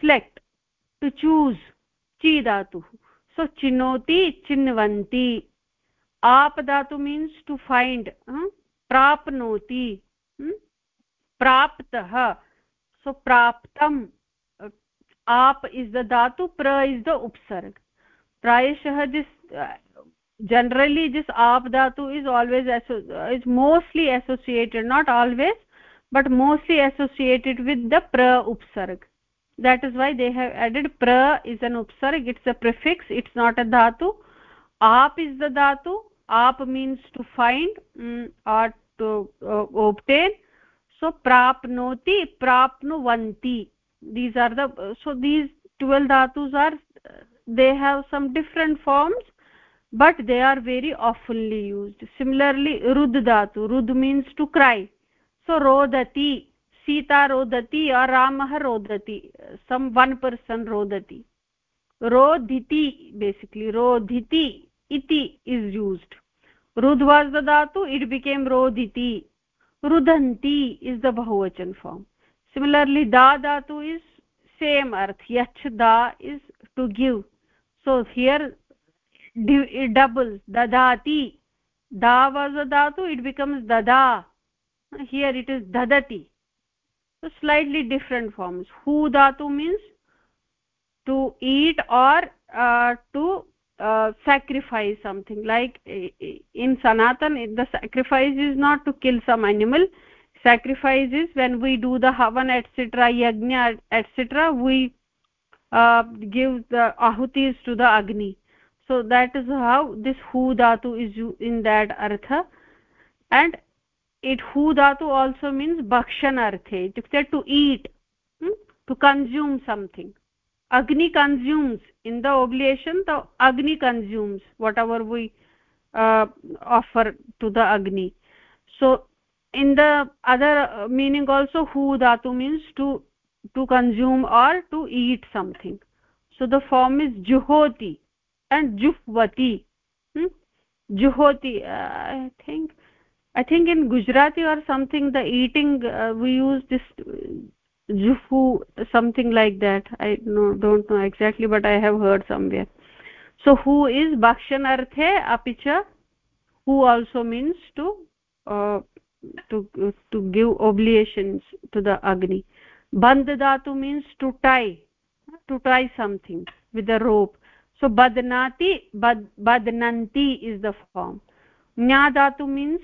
select to choose chi dhatu so chinoti chinvanti aap dhatu means to find huh? prapnoti hmm? praptah so praptam आप is the dhatu pra is the upsarg prayashah this uh, generally this aap dhatu is always is mostly associated not always but mostly associated with the pra upsarg. That is why they have added pra is an upsarg. It's a prefix. It's not a dhatu. Aap is the dhatu. Aap means to find um, or to uh, obtain. So prapnoti prapnuvanti. These are the so these 12 dhatus are they have some different forms but they are very oftenly used. Similarly rud dhatu. Rud means to cry so रोदति Sita रोदति और रामः रोदति, सम् one person रोदति। रोधिति basically रोधिति इति is used रुध्वास् ददातु इट् बिकेम् रोदिति। रुदन्ति इस् द बहुवचन फॉर्म सिमिलर्लि दा दातु इस् सेम् अर्थ्, यच्छ दा is to give so here double ददाति। दा वास् ददातु इट बिकम्स् ददा। Here it is dadati so slightly different forms. Hu dhatu means to eat or uh, to uh, sacrifice something. Like in sanatan the sacrifice is not to kill some animal. Sacrifice is when we do the havan etc yagna etc we uh, give the ahutis to the agni. So that is how this hu dhatu is in that artha. And it hu dhatu also means bhakshan arthe itukte to eat hmm? to consume something. Agni consumes. In the oblation the agni consumes whatever we uh, offer to the agni. So in the other meaning also hu dhatu means to to consume or to eat something. So the form is juhoti and juhvati hmm? juhoti uh, i think i think in gujarati or something the eating uh, we use this juhu something like that. I no, don't know exactly but i have heard somewhere. So who is bhakshanarthe apicha? Who also means to uh, to to give oblations to the agni. Bandh dhatu means to tie to tie something with a rope. So badnati bad, badnanti is the form. Nya dhatu means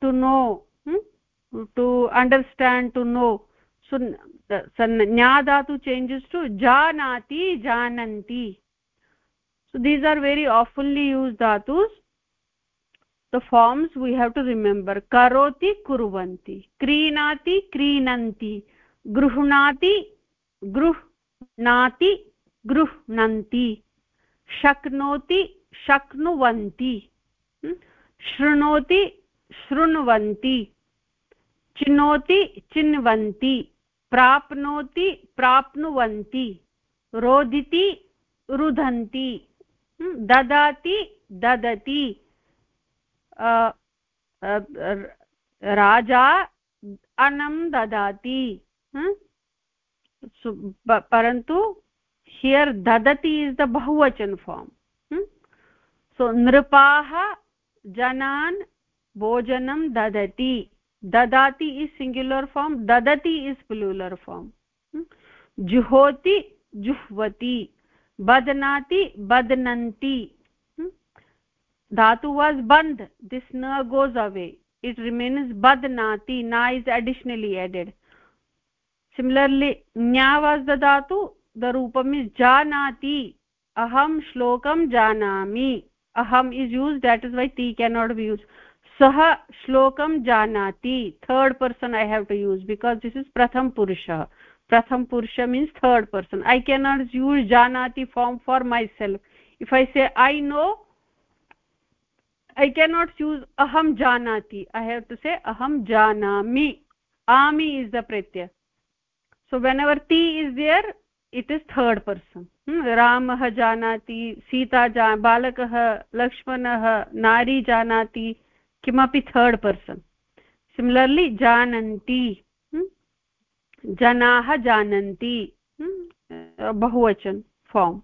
to know hmm? to understand to know so nya dhatu changes to janati jananti so these are very oftenly used dhatus the forms we have to remember karoti kurvanti kreenati kreenanti gruhnati gruhnati gruhnanti शक्नोति शक्नुवन्ति शृणोति शृण्वन्ति। चिनोति, चिन्वन्ति। प्राप्नोति, प्राप्नुवन्ति। रोदिति, रुदन्ति। ददाति, ददति। राजा अन्नं ददाति। परन्तु हियर् ददति इस् द बहुवचन फार्म्। सो नृपाः जनान् भोजनं ददति। ददाति इस् सिङ्ग्युलर् फार्म् ददति इस् प्लुलर् फार्म् जुहोति, जुह्वति। बध्नाति बध्नन्ति हम्म? धातु वास् बन्ध् दिस् न गोस् अवे इट् रिमेन्स् बध्नाति ना इस् एडिशनलि एडेड् सिमिलर्लि न्या वास् ददातु द रूपम् इस् जानाति। अहं श्लोकं जानामि। अहम् is use that is why ती केनाट् बि यूस्ड् सः श्लोकं जानाति। Third person I have to use because this is प्रथम पुरुषः। प्रथम पुरुष means third person I can not use जानाति form for myself if I say I know I can not use अहं जानाति। ऐ हेव् टु से अहं जानामि। आमि इस् द प्रत्य सो वेन् अवर् ती is there it is third person रामः जानाति, सीता जा, बालकः, लक्ष्मणः, नारी जानाति। किमपि थर्ड् पर्सन् सिमिलर्लि जानन्ति जनाः जानन्ति बहुवचन form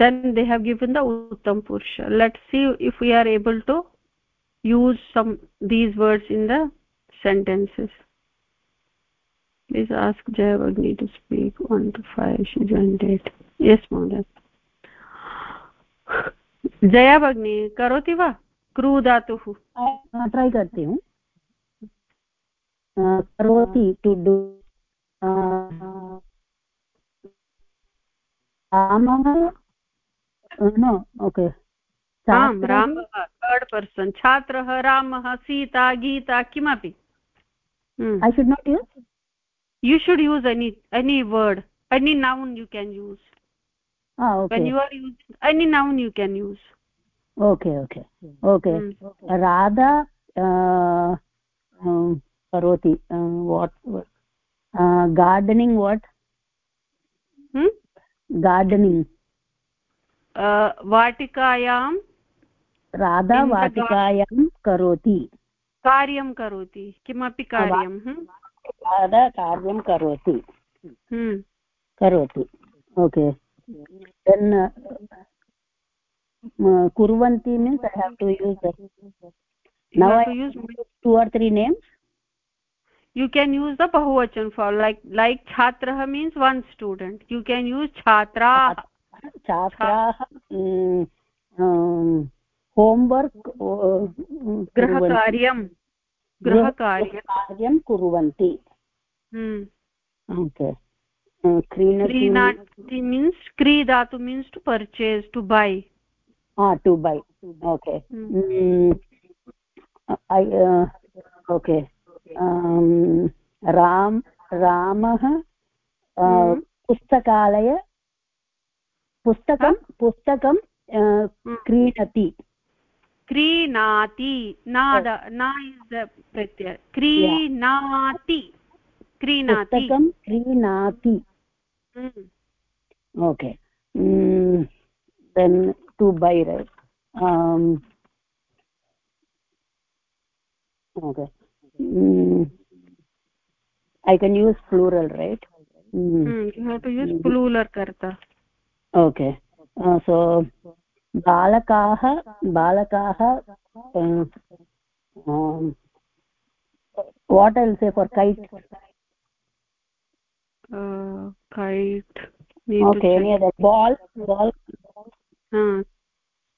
then they have given the उत्तम पुरुष let see if we are able to use some these words in the sentences please ask जयवग्नि to speak one to five शि जेण्टेड् यस् मोदन् जया भगिनी करोति वा? क्रू धातुः।
ट्रै करती हूँ। करोति टु डु। रामः नो ओके।
आम् रामः थर्ड् पर्सन् छात्रः रामः सीता गीता किमपि।
I should not use
you should use any any word any noun you can use
ah okay
when you are using any noun you can use
okay okay okay mm. radha uh, um, karoti uh, what uh, gardening what
hmm
gardening
वाटिकायां
Radha वाटिकायां करोति
कार्यं करोति किमपि कार्यं
राधा कार्यं करोति करोति okay then कुर्वन्ति means I have to use now two or three names
you can use the bahuvachan for like like chhatrah means one student you can use chhatra
छात्राः होम्वर्क्
गृहकार्यं गृहकार्यं
कार्यं कुर्वन्ति ओके
क्रीणाति means क्रीदातु means to purchase to buy
to buy okay okay Ram रामः पुस्तकालय पुस्तकं पुस्तकं क्रीणति
क्रीणाति नाद न इस् प्रत्यय क्रीणाति क्रीणाति
क्रीणाति okay then to buy right okay mm. i can use plural right
mm. Mm, you have to use plural karta
okay uh, so बालकाः बालकाः what i'll say for kite
uh, kite
okay any other ball ball
uh,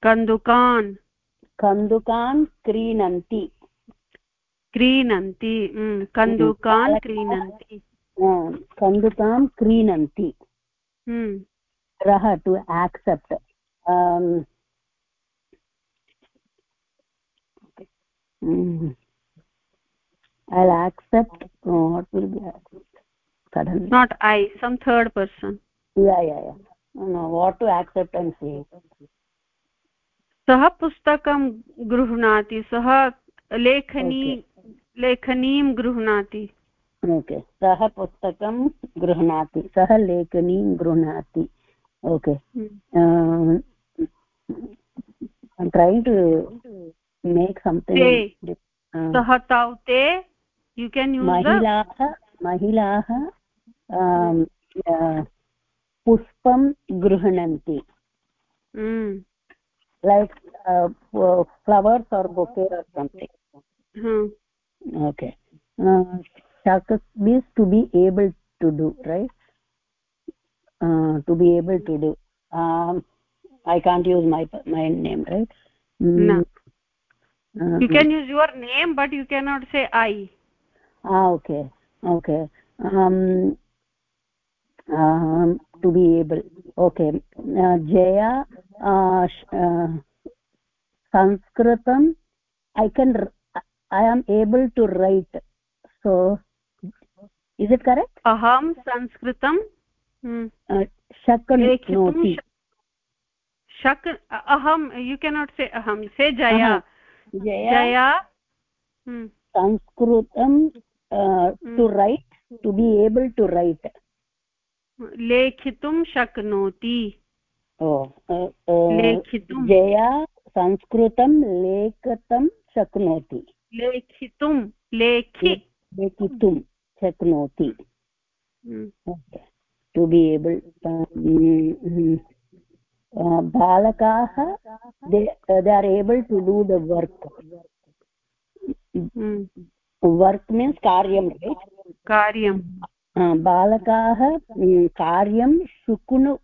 kandukan
kandukan क्रीणन्ति
क्रीणन्ति कन्दुकान् क्रीणन्ति
कन्दुकान् क्रीणन्ति रः to accept i'll accept oh, what will be Suddenly.
Not i some third person.
Yeah yeah yeah. No what to accept and see.
सः पुस्तकं गृह्णाति सः लेखनी लेखनीं गृह्णाति।
ओके सः पुस्तकं गृह्णाति सः लेखनीं गृह्णाति। Okay trying to make something
सः तौ ते यु केन्
महिलाः महिलाः पुष्पं गृह्णन्ति like flowers or bouquet or something okay uh, shaka means to be able to do right uh, to be able to do um, i can't use my my name right
mm. no uh, you can use your name but you cannot say i
ah okay okay um um to be able okay uh, jaya uh, uh, sanskritam i can i am able to write so is it correct
aham sanskritam
shaknoti
shak aham you cannot say aham say jaya jaya
sanskritam uh, to write to be able to write
लेखितुं शक्नोति।
लेखितुं। जया संस्कृतं लेखितं शक्नोति।
लेखितुं लेखि।
लेखितुं शक्नोति। To be able बालकाः they are able to do the work work means कार्यं
कार्यं।
बालकाः कार्यं शुक्नु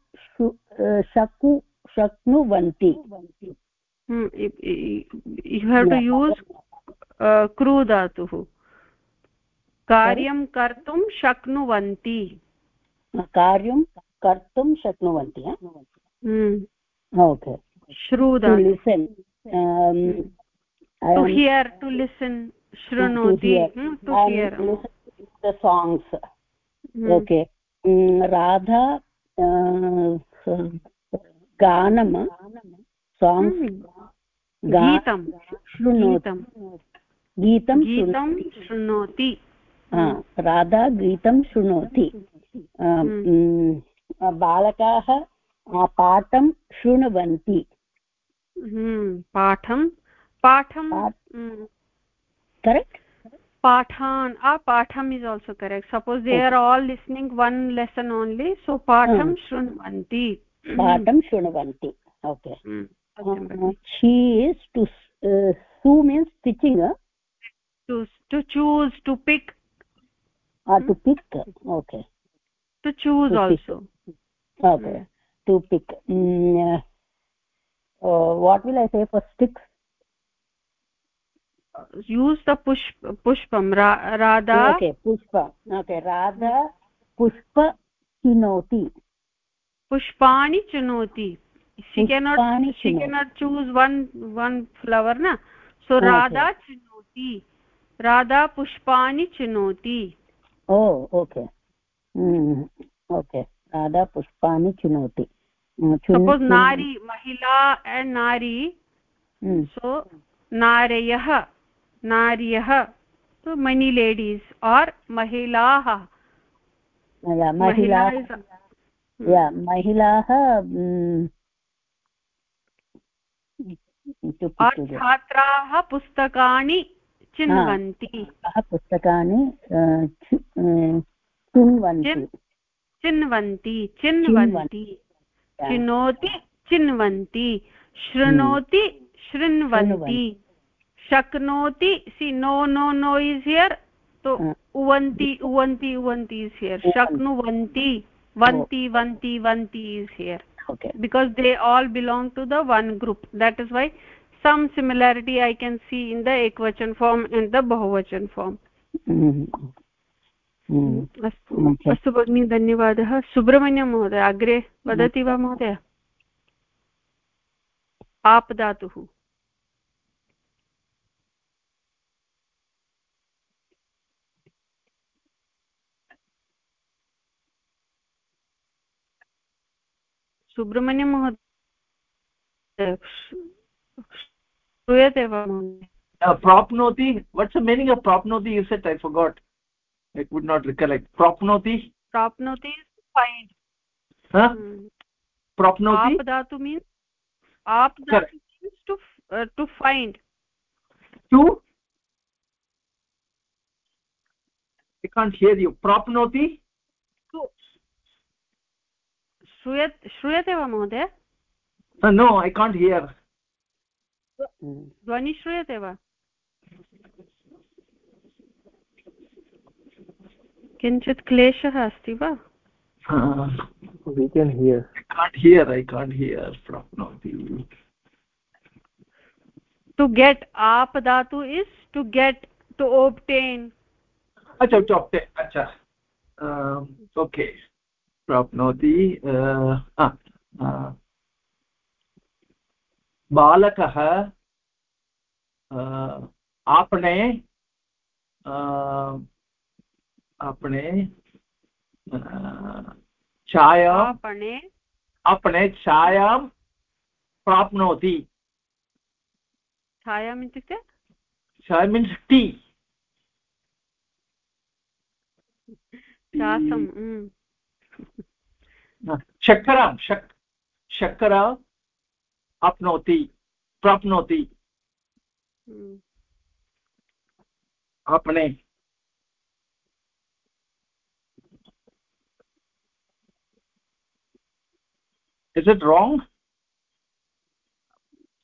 शक्नु शक्नुवन्ति
यु हेव् टु यूस् क्रू धातुः कार्यं कर्तुं शक्नुवन्ति
कार्यं कर्तुं शक्नुवन्ति ओके
श्रू
listen
to hear to listen शृणोति to hear
the songs okay. Radha गानं साङ्ग्स्
गीतं
गीतं
गीतं शृणोति
राधा गीतं शृणोति बालकाः पाठं शृण्वन्ति।
पाठं पाठं
correct?
pathan ah patham is also correct. Suppose they are all listening one lesson only so patham mm.
shrunvanti patham shrunvanti okay. Mm. um, she is to uh, means stitching uh?
to to choose to pick.
Ah to hmm. pick. Okay.
To choose to also.
Pick. okay. Mm. to pick. Mm, uh, what will i say for sticks?
Use the pushp pushpam Ra radha
okay pushpa okay radha pushpa chinoti
pushpani chinoti she cannot she cannot choose one one flower na so okay. radha chinoti radha pushpani chinoti
oh okay mm, okay radha pushpani chinoti
suppose nari mahila and nari mm. so narayah नार्यः। so many ladies or
yeah mahilah yeah mahilah
छात्राः पुस्तकानि चिन्वन्ति।
पुस्तकानि चिन्वन्ति।
चिन्वन्ति चिन्वन्ति। चिनोति चिन्वन्ति। शृणोति शृण्वन्ति। शक्नोति see no no no is here तो उवन्ति उवन्ति उवन्ति इस् हियर् शक्नुवन्ति वन्ति वन्ति वन्ति is here because they all belong to the one group that is why some similarity I can see in the एकवचन फार्म् इन् द बहुवचन form अस्तु। अस्तु भगिनि धन्यवादः। सुब्रह्मण्यं महोदय अग्रे वदति वा महोदय? आपदातुः। सुब्रह्मण्यं महोदय श्रूयते वा
प्राप्नोति what's the meaning of prapnoti you said i forgot i could not recollect prapnoti
prapnoti is find
huh hmm. prapnoti
aap dhatu means aap dhatu means to uh, to find
to i can't hear you prapnoti
श्रूयत् श्रूयते वा महोदय
no I can't here
ध्वनि श्रूयते वा किञ्चित् क्लेशः अस्ति वा
we can hear
i can't hear i can't hear from no
to get aap dhatu is to get to obtain
acha to obtain acha um okay प्राप्नोति बालकः आपणे आपणे छाया
आपणे
आपणे छायां प्राप्नोति।
छायाम् इत्युक्ते?
छाया मीन्स् टी।
हाँ,
शर्करां शक् शर्करा आप्नोति प्राप्नोति। आपणे इस् इट् राङ्ग्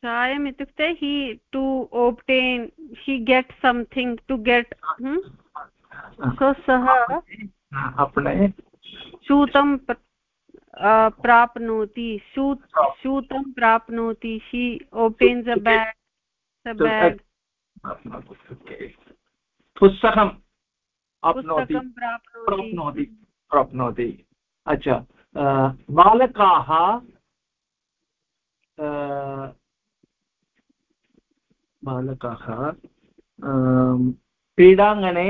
सायम् इत्युक्ते he to obtain he get something to get so सः
आपणे
स्यूतं प्राप्नोति। स्यूतं प्राप्नोति। शी ओपेन्स् अ बेग् बेग्
पुस्तकं प्राप्नोति। प्राप्नोति। अच्छा। बालकाः बालकाः क्रीडाङ्गणे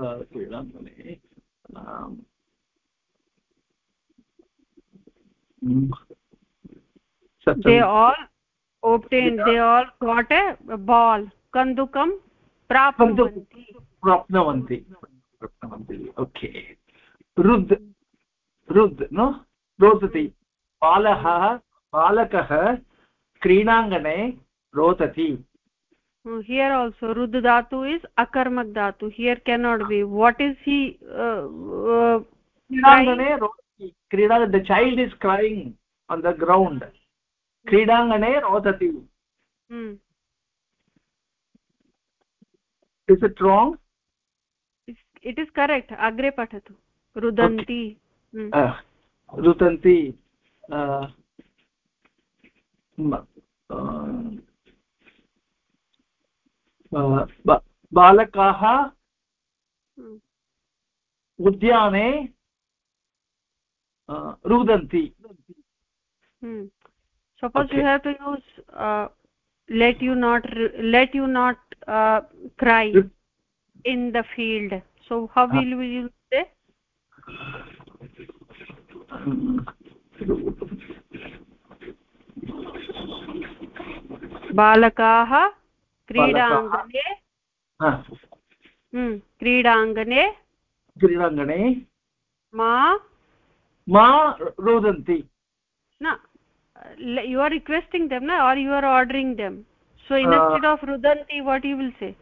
क्रीडा ध्वनिः
they all obtain they all got a ball कन्दुकं प्राप्नुवन्ति
प्राप्नुवन्ति प्राप्नुवन्ति ओके रुद् रुद् नो रोदति बालः बालकः क्रीडाङ्गणे रोदति
here also rud dhatu is akarmak dhatu here cannot be what is he uh, uh,
krida the child is crying on the ground kridangane rodati
hmm
is it wrong
it is correct अग्रे पठतु रुदन्ति
रुदन्ति बालकाः उद्याने रुदन्ति
suppose you have to use let you not let you not cry in the field so how will they बालकाः क्रीडाङ्गणे। क्रीडाङ्गणे।
क्रीडाङ्गणे।
मा।
मा रोदन्ति।
न यु आर् रिक्वेस्टिङ्ग् देम् न are you are ordering them so instead of रुदन्ति what you will say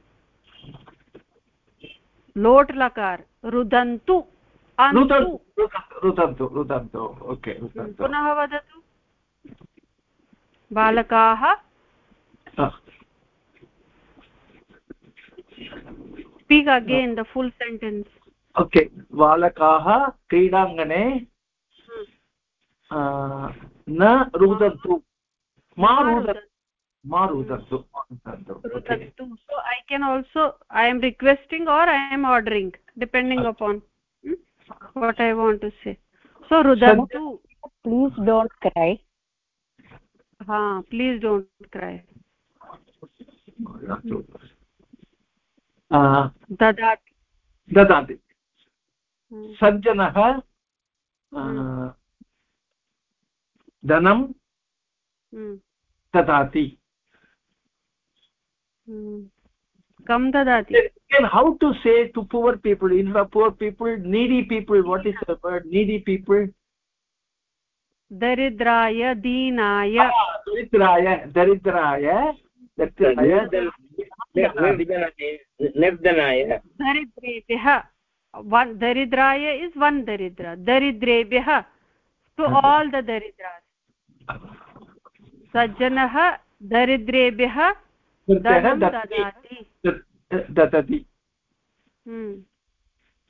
लोट्
लकार रुदन्तु रुदन्तु
पुनः वदतु। बालकाः। Speak again the full sentence
okay बालकाः क्रीडाङ्गणे न रुदन्तु मा रुदन्तु मा रुदन्तु
रुदन्तु so i can also i am requesting or i am ordering depending okay. upon hmm, what i want to say so rudantu
please don't cry
ha please don't cry ददाति
ददाति सज्जनः धनं ददाति
कं ददाति and
how to say to poor people in poor people needy people what is the word needy people
दरिद्राय दीनाय
दरिद्राय दरिद्राय
दरिद्रेभ्यः दरिद्राय इस् वन् दरिद्र दरिद्रेभ्यः टु आल् द दरिद्रास् सज्जनः दरिद्रेभ्यः ददाति
ददति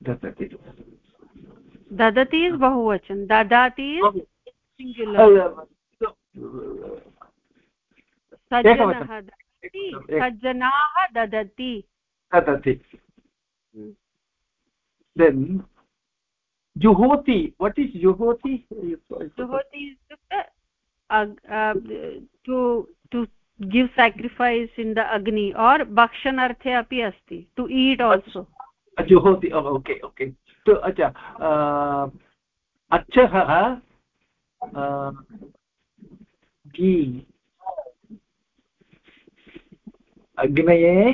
ददति ददति इस् बहुवचन ददाति सज्जनाः ददति जुहोति वट् इस् जुहोति? जुहोति इत्युक्ते गिव् सेक्रिफैस् इन् द अग्नि और् भक्षणार्थे अपि अस्ति
टु ईट् आल्सो जुहोति ओके ओके अच्छः घी अग्नये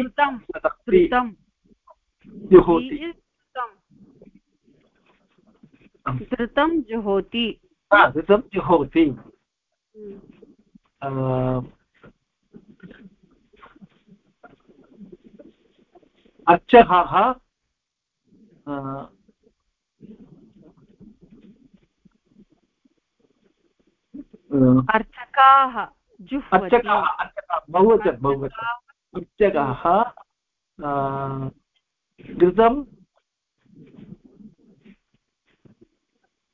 जुहोति
धृतं जुहोति
धृतं जुहोति अर्चकः
अर्चकाः
अर्चकाः बहुवचन बहुवचन अर्चकाः घृतं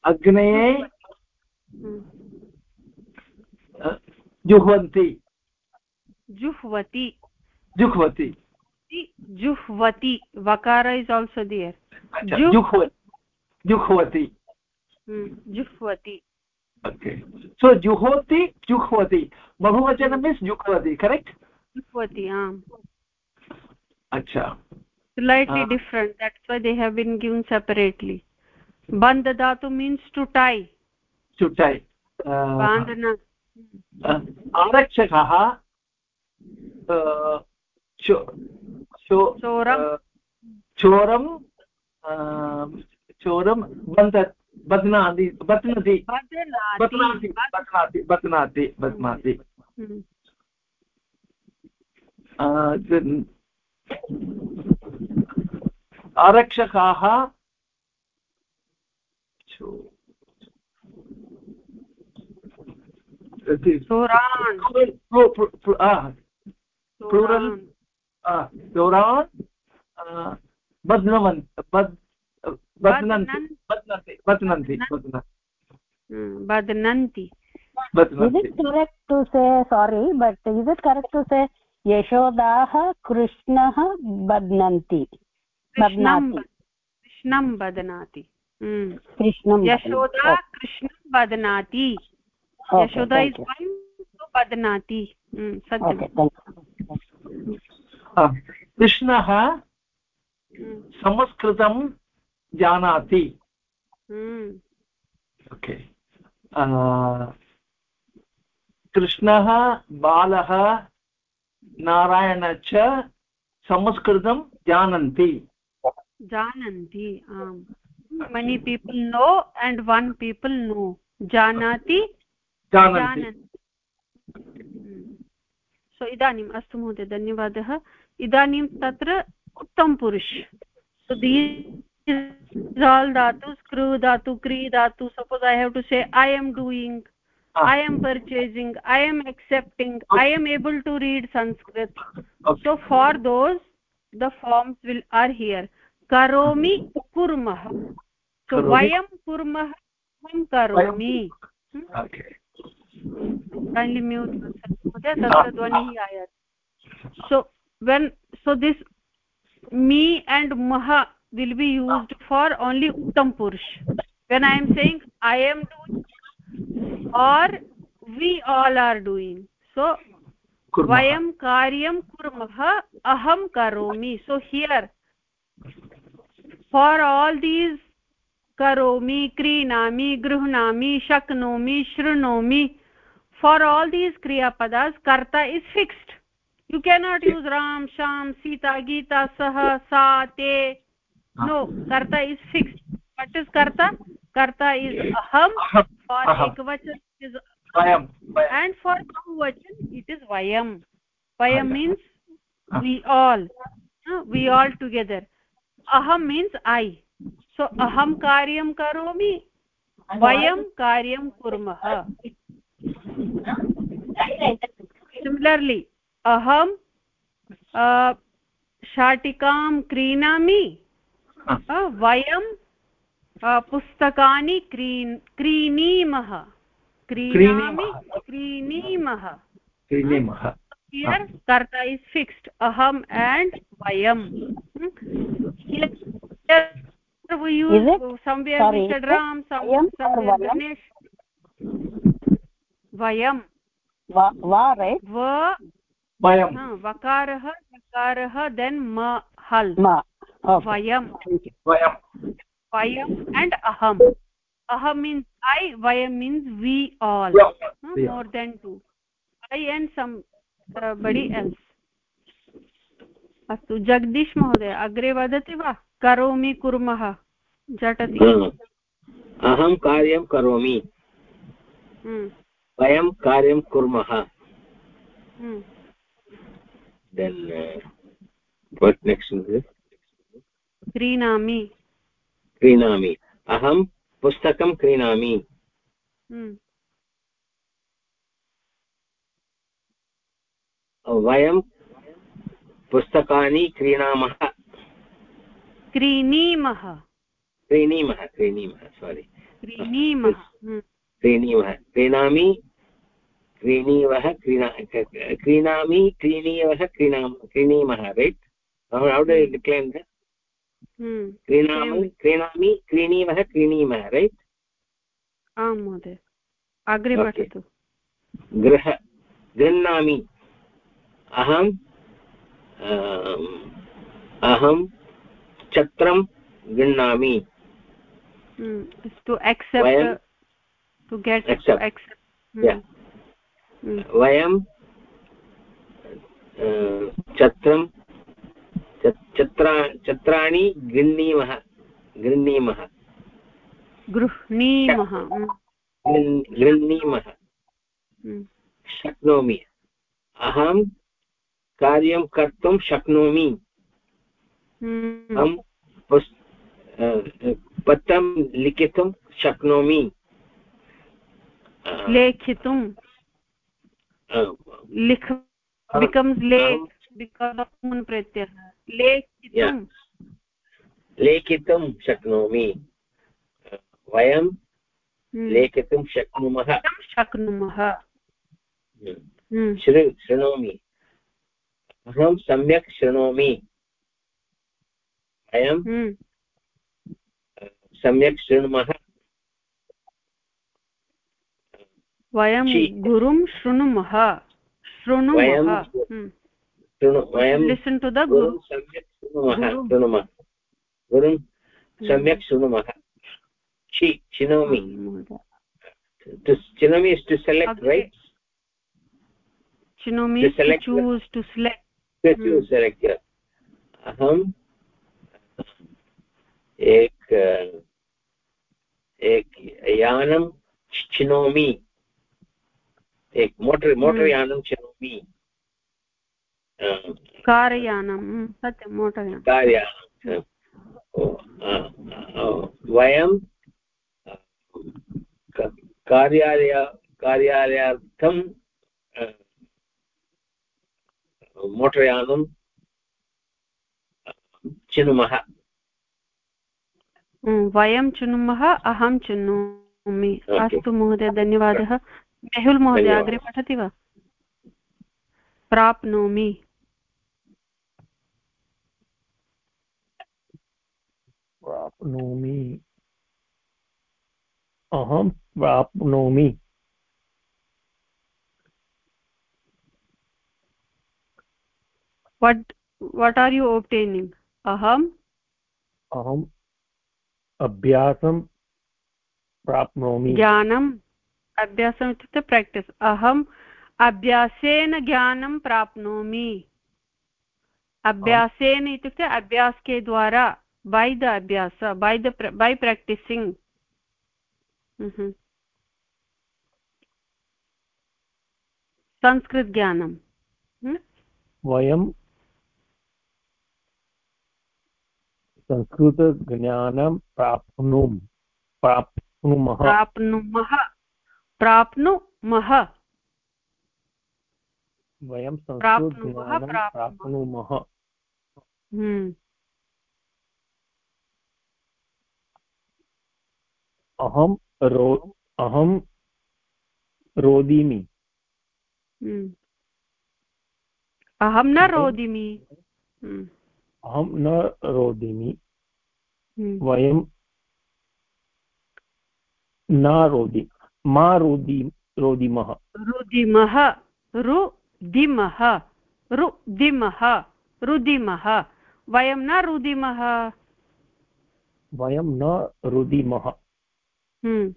अग्नये जुह्वन्ति।
जुह्वति।
जुह्वति।
जुह्वति। वकार इस् आल्सो दियर्
जुह्वति।
जुह्वति।
ओके सो जुहोति जुह्वति। बहुवचनं मीन्स् जुह्वति करेक्ट्
जुह्वति आम्
अच्छा
slightly different that's why they have been given separately band dhatu means to tie
to tie uh,
bandhana
आरक्षकः चोरं चोरं बन्ध बध्नाति बध्नति बध्नाति बध्नाति बध्नाति बध्नाति आरक्षकाः
चौरान्
बध्नवन्ति बध्नन्ति बध्नन्ति
बध्नन्ति
sorry but is it correct to say यशोदाः कृष्णः बध्नन्ति।
कृष्णं बध्नाति। कृष्णं यशोदा कृष्णं बध्नाति। यशोदा इस् बध्नाति। सत्यं।
कृष्णः संस्कृतं जानाति। ओके कृष्णः बालः नारायण च संस्कृतं जानन्ति।
जानन्ति आम्। People know and one people know janati
जानन्ति।
सो इदानीम् अस्तु महोदय धन्यवादः। इदानीं तत्र उत्तमपुरुष सो धातु स्क्रू धातु क्री धातु suppose I have to say I am doing Ah. i am purchasing i am accepting i am able to read sanskrit. Okay. so for those the forms will are here. Karomi kurmah. So vayam kurmah ham karomi. Hmm? Okay. Kindly mute okay ah. tatra dhvani ayat so when so this me and maha will be used ah. for only uttam purush. When i am saying i am doing or we all are doing so vayam karyam kurmah aham karomi so here for all these karomi krinami gruhnami shaknomi shrunomi for all these kriya padas karta is fixed you cannot use ram sham sita geeta sah sa te no karta is fixed what is karta कर्ता is अहम् for एकवचन
is
and for बहुवचन it is वयम् वयम् means we all we all together अहम् means I so अहम कार्यं करोमि वयं कार्यं कुर्मः सिमिलर्लि अहं शाटिकां क्रीणामि वयं पुस्तकानि क्री क्रीणीमः। क्रीणामि क्रीणीमः।
क्रीणीमः।
कर्ता इस् फिक्स्ड् अहम् एण्ड्
वयम्।
वकारः वकारः देन् म हल् वयं vayam and aham aham means i vayam means we all
yeah.
no, yeah. more than two i and some uh, body else अस्तु जगदीश महोदय अग्रे वदति वा करोमि कुर्मः झटति
अहं कार्यं करोमि वयं कार्यं कुर्मः देन् वट् नेक्स्ट्
क्रीणामि
क्रीणामि। अहं पुस्तकं क्रीणामि।
हम्म।
वयं पुस्तकानि क्रीणामः।
क्रीणीमः।
क्रीणीमः क्रीणीमः सोरि
क्रीणीमः हम्म।
क्रीणीमः। क्रीणामि क्रीणीवः क्रीणा क्रीणामि क्रीणीवः क्रीणाम क्रीणीमः रैट् हौ डु क्रीणामि क्रीणामि। क्रीणीमः क्रीणीमः रैट्
आं महोदय अग्रे पठतु।
गृह गृह्णामि। अहं अहं छत्रं गृह्णामि। वयं छत्रं छत्रा छत्राणि गृह्णीमः गृह्णीमः।
गृह्णीमः।
गृह्णीमः शक्नोमि। अहं कार्यं कर्तुं शक्नोमि। अहं पत्रं लिखितुं शक्नोमि।
लेखितुं। लिख becomes late because of lechitum
लेखितुं शक्नोमि। वयं हम्म। लेखितुं शक्नुमः।
शक्नुमः।
हम्म। शृणोमि। अहं सम्यक् शृणोमि। वयं सम्यक् शृणुमः।
वयं गुरुं शृणुमः। शृणुमः। टु द गुरु
सम्यक् शृणुमः शृणुमः। गुरुं सम्यक् शृणुमः। चिनोमि। चिनोमि इस् टु सेलेक्ट् रैट्
चिनोमि to choose to select.
To choose select yeah. अहं एक एक यानं चिनोमि। एक मोटर् मोटर् यानं चिनोमि।
कारयानं सत्यं मोटर् यानं
कार्यानं वयं कार्यालय कार्यालयार्थं मोटर् यानं चिनुमः
वयं चिनुमः अहं चिनोमि अस्तु महोदय धन्यवादः मेहुल् महोदय अग्रे पठति वा प्राप्नोमि
प्राप्नोमि। अहं प्राप्नोमि।
What what are you obtaining? Aham?
aham अभ्यासं प्राप्नोमि।
ज्ञानम् अभ्यासम् इत्युक्ते प्राक्टिस् अहम् अभ्यासेन ज्ञानं प्राप्नोमि। अभ्यासेन इत्युक्ते अभ्यास के द्वारा। बै द अभ्यास बै द बै प्राक्टिसिङ्ग् संस्कृतज्ञानं
वयं संस्कृतज्ञानं प्राप्नुं प्राप्नुमः
प्राप्नुमः प्राप्नुमः
वयं संस्कृतज्ञानं प्राप्नुमः अहं रो अहं रोदिमि।
हम्म। अहं न रोदिमि। हम्म।
अहं न रोदिमि। हम्म। वयं न रोदि मा रोदि रोदिमः।
रुदिमः रुदिमः रुदिमः रुदिमः। वयं न रुदिमः।
वयं न रुदिमः। हम्म।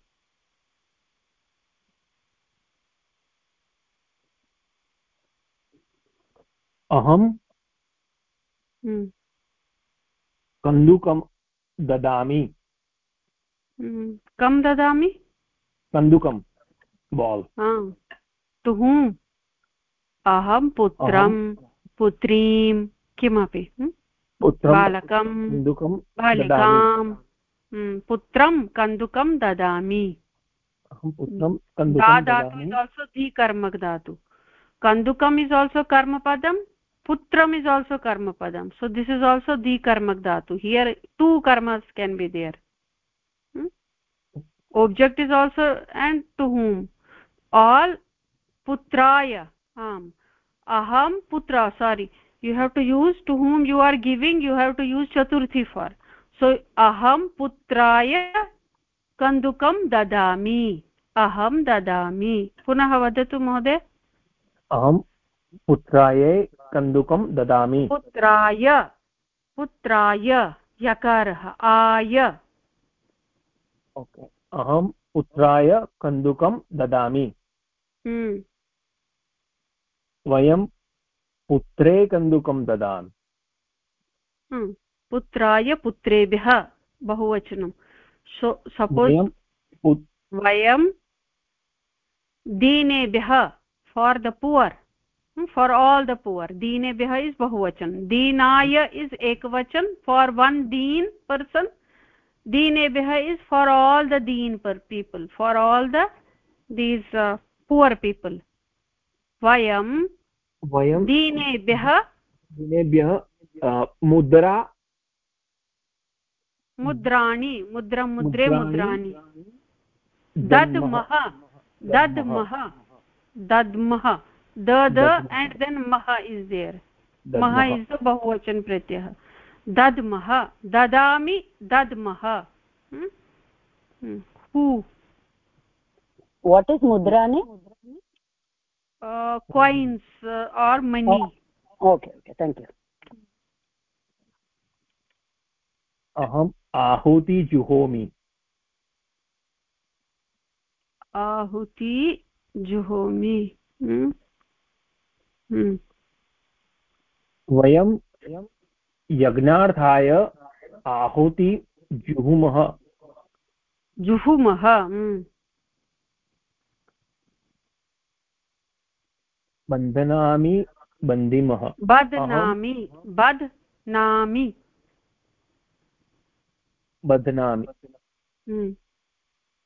अहं हम्म। कन्दुकं ददामि
हम्म। कं ददामि
कन्दुकं बाल्
टु हूम् अहं पुत्रं पुत्रीं किमपि? बालकं बालिकां हम्म, पुत्रं कन्दुकं ददामि। दातु इस् आल्सो दि कर्मक दातु कन्दुकम् इस् आल्सो कर्मपदं पुत्रम् is also कर्मपदं। So this is also the कर्मक दातु here to कर्मस् can be there object is also and to whom all पुत्राय आम्। अहं पुत्र sorry you have to use to whom you are giving you have to use Chaturthi for so aham putraya kandukam dadami aham dadami punah vadatu mohoday
अहं पुत्रायै कन्दुकं ददामि।
पुत्राय पुत्राय यकारः आय।
Okay. अहं पुत्राय कन्दुकं ददामि।
हम्म।
वयं पुत्रे कन्दुकं ददामि।
हम्म। पुत्राय पुत्रेभ्यः बहुवचनं। सो सपोज् वयं दीनेभ्यः for the poor for all the poor दीनेभ्यः is बहुवचनं। दीनाय इस् एकवचन फार् वन् दीन् पर्सन् दीनेभ्यः is for all the din poor people for all the these poor people
वयं
दीनेभ्यः
दीनेभ्यः uh, मुद्रा
मुद्राणि मुद्र मुद्रे मुद्राणि दद्मः। दद्मः दद्मः दद एण्ड् देन् मह इस् देयर् मह इस् द बहुवचन प्रत्ययः। दद्मः ददामि दद्मः। Hmm?
Hmm. What is
मुद्राणि? Coins are money
okay okay thank you
अहं आहुति जुहोमि
आहुति जुहोमि।
वयं यज्ञार्थाय आहुति जुहुमः
जुहुमः।
बन्धनामि बन्धिमः
बध्नामि बध्नामि
बध्नामि।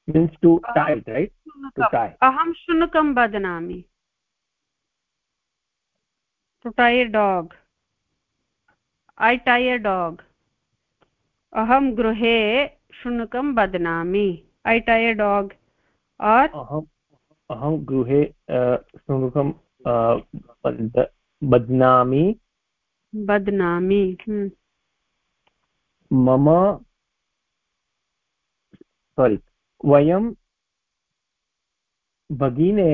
Means
to tight right to tie
अहं शुनकं बध्नामि। टु टै डाग् ऐ टै अ डाग् अहं गृहे शुनकं बध्नामि। ऐ टै अ डाग्
आर् अहं गृहे शुनकं बध्नामि।
बध्नामि। हम्म।
मम सोरि वयं भगिने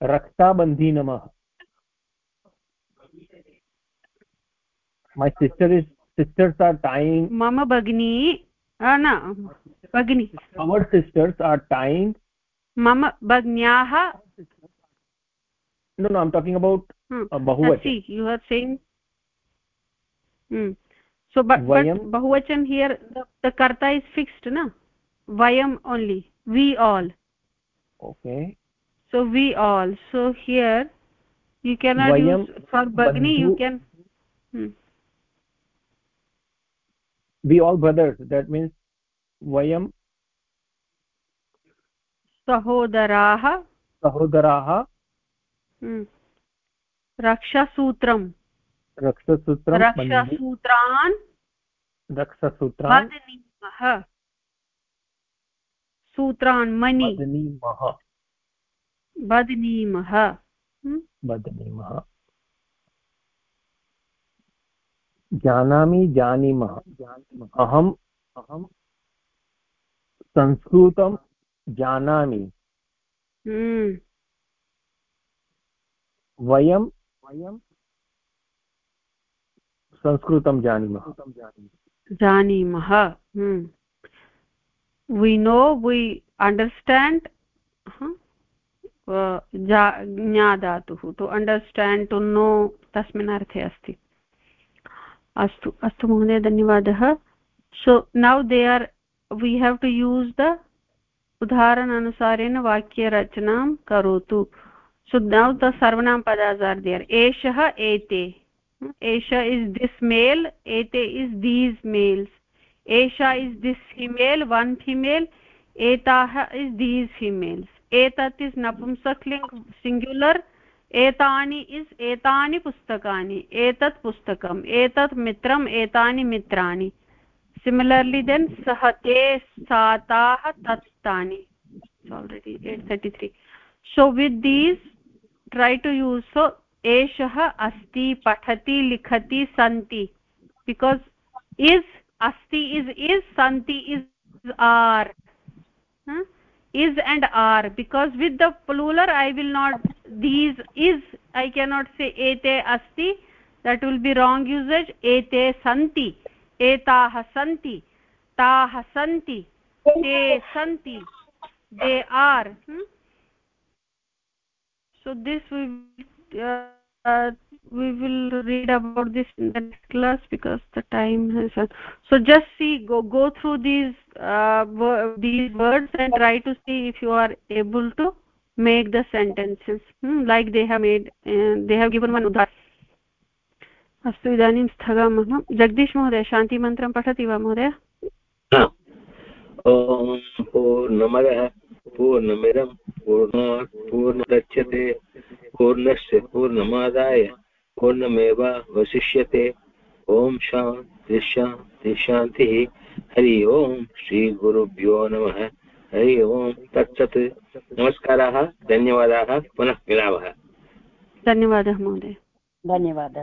रक्ताबन्धीनमः my sister is sisters are टैङ्ग्
मम भगिनी न भगिनी
अवर् सिस्टर्स् आर् टैङ्ग्
मम भग्न्याः
No, no, I'm talking about
hmm.
uh, Bahuvati.
See, you hmm. So but, but bahuvachan here the, the karta is fixed na vayam only we all
okay
so we all so here you cannot vayam use for bagni you can hmm.
we all brothers that means vayam
सहोदराः
सहोदराः
रक्षासूत्रं
रक्षसूत्रं
रक्षासूत्रान्
रक्षसूत्रान्
सूत्रान् मणि।
बध्नीमः
बध्नीमः
बध्नीमः जानामि जानीमः। अहम् अहं संस्कृतं जानामि।
हम्म।
वयं वयं संस्कृतं जानीमः।
जानीमः वि नो वि अण्डर्स्टाण्ड् ज्ञादातुः टु अण्डर्स्टाण्ड् टु नो तस्मिन् अर्थे अस्ति। अस्तु अस्तु महोदय, धन्यवादः। So now they are we have to use the उदाहरणानुसारेण वाक्यरचनां करोतु। सो नौ द सर्वनाम पदास् आर् देयर् एषः एते एष इस् दिस् मेल् एते इस् दीस् मेल्स् एषा is this female one female एताः इस् दीस् फिमेल्स् एतत् इस् नपुंसक्लिङ्ग् सिङ्ग्युलर् एतानि इस् एतानि पुस्तकानि एतत् पुस्तकम् एतत् मित्रम् एतानि मित्राणि सिमिलर्लि देन् सः ते सा ताः तत् तानि already at thirty three so with these try to use so एषः अस्ति, पठति, लिखति, सन्ति। बिकास् इस् अस्ति इस् इस् सन्ति is are is and are because with the plural I will not these is I cannot say एते अस्ति। That will be wrong usage एते सन्ति। एताः सन्ति। ताः सन्ति। ते सन्ति। They are so this will uh, we will read about this in the next class because the time has uh, so just see go go through these uh, these words and try to see if you are able to make the sentences hmm, like they have made uh, they have given one udhar अस्तु इदानीं स्थगामः जगदीश महोदय शान्तिमन्त्रं पठति वा महोदय
ॐ पूर्णमदः पूर्णमिदं पूर्णात् पूर्णदच्छते पूर्णस्य पूर्णमादाय पूर्णमेव वशिष्यते ॐ शान्ति शान्तिः। हरि ओम् श्रीगुरुभ्यो नमः। हरि ओम् तत्सत्। नमस्काराः धन्यवादाः। पुनः मिलामः।
धन्यवादः महोदय।
धन्यवादः।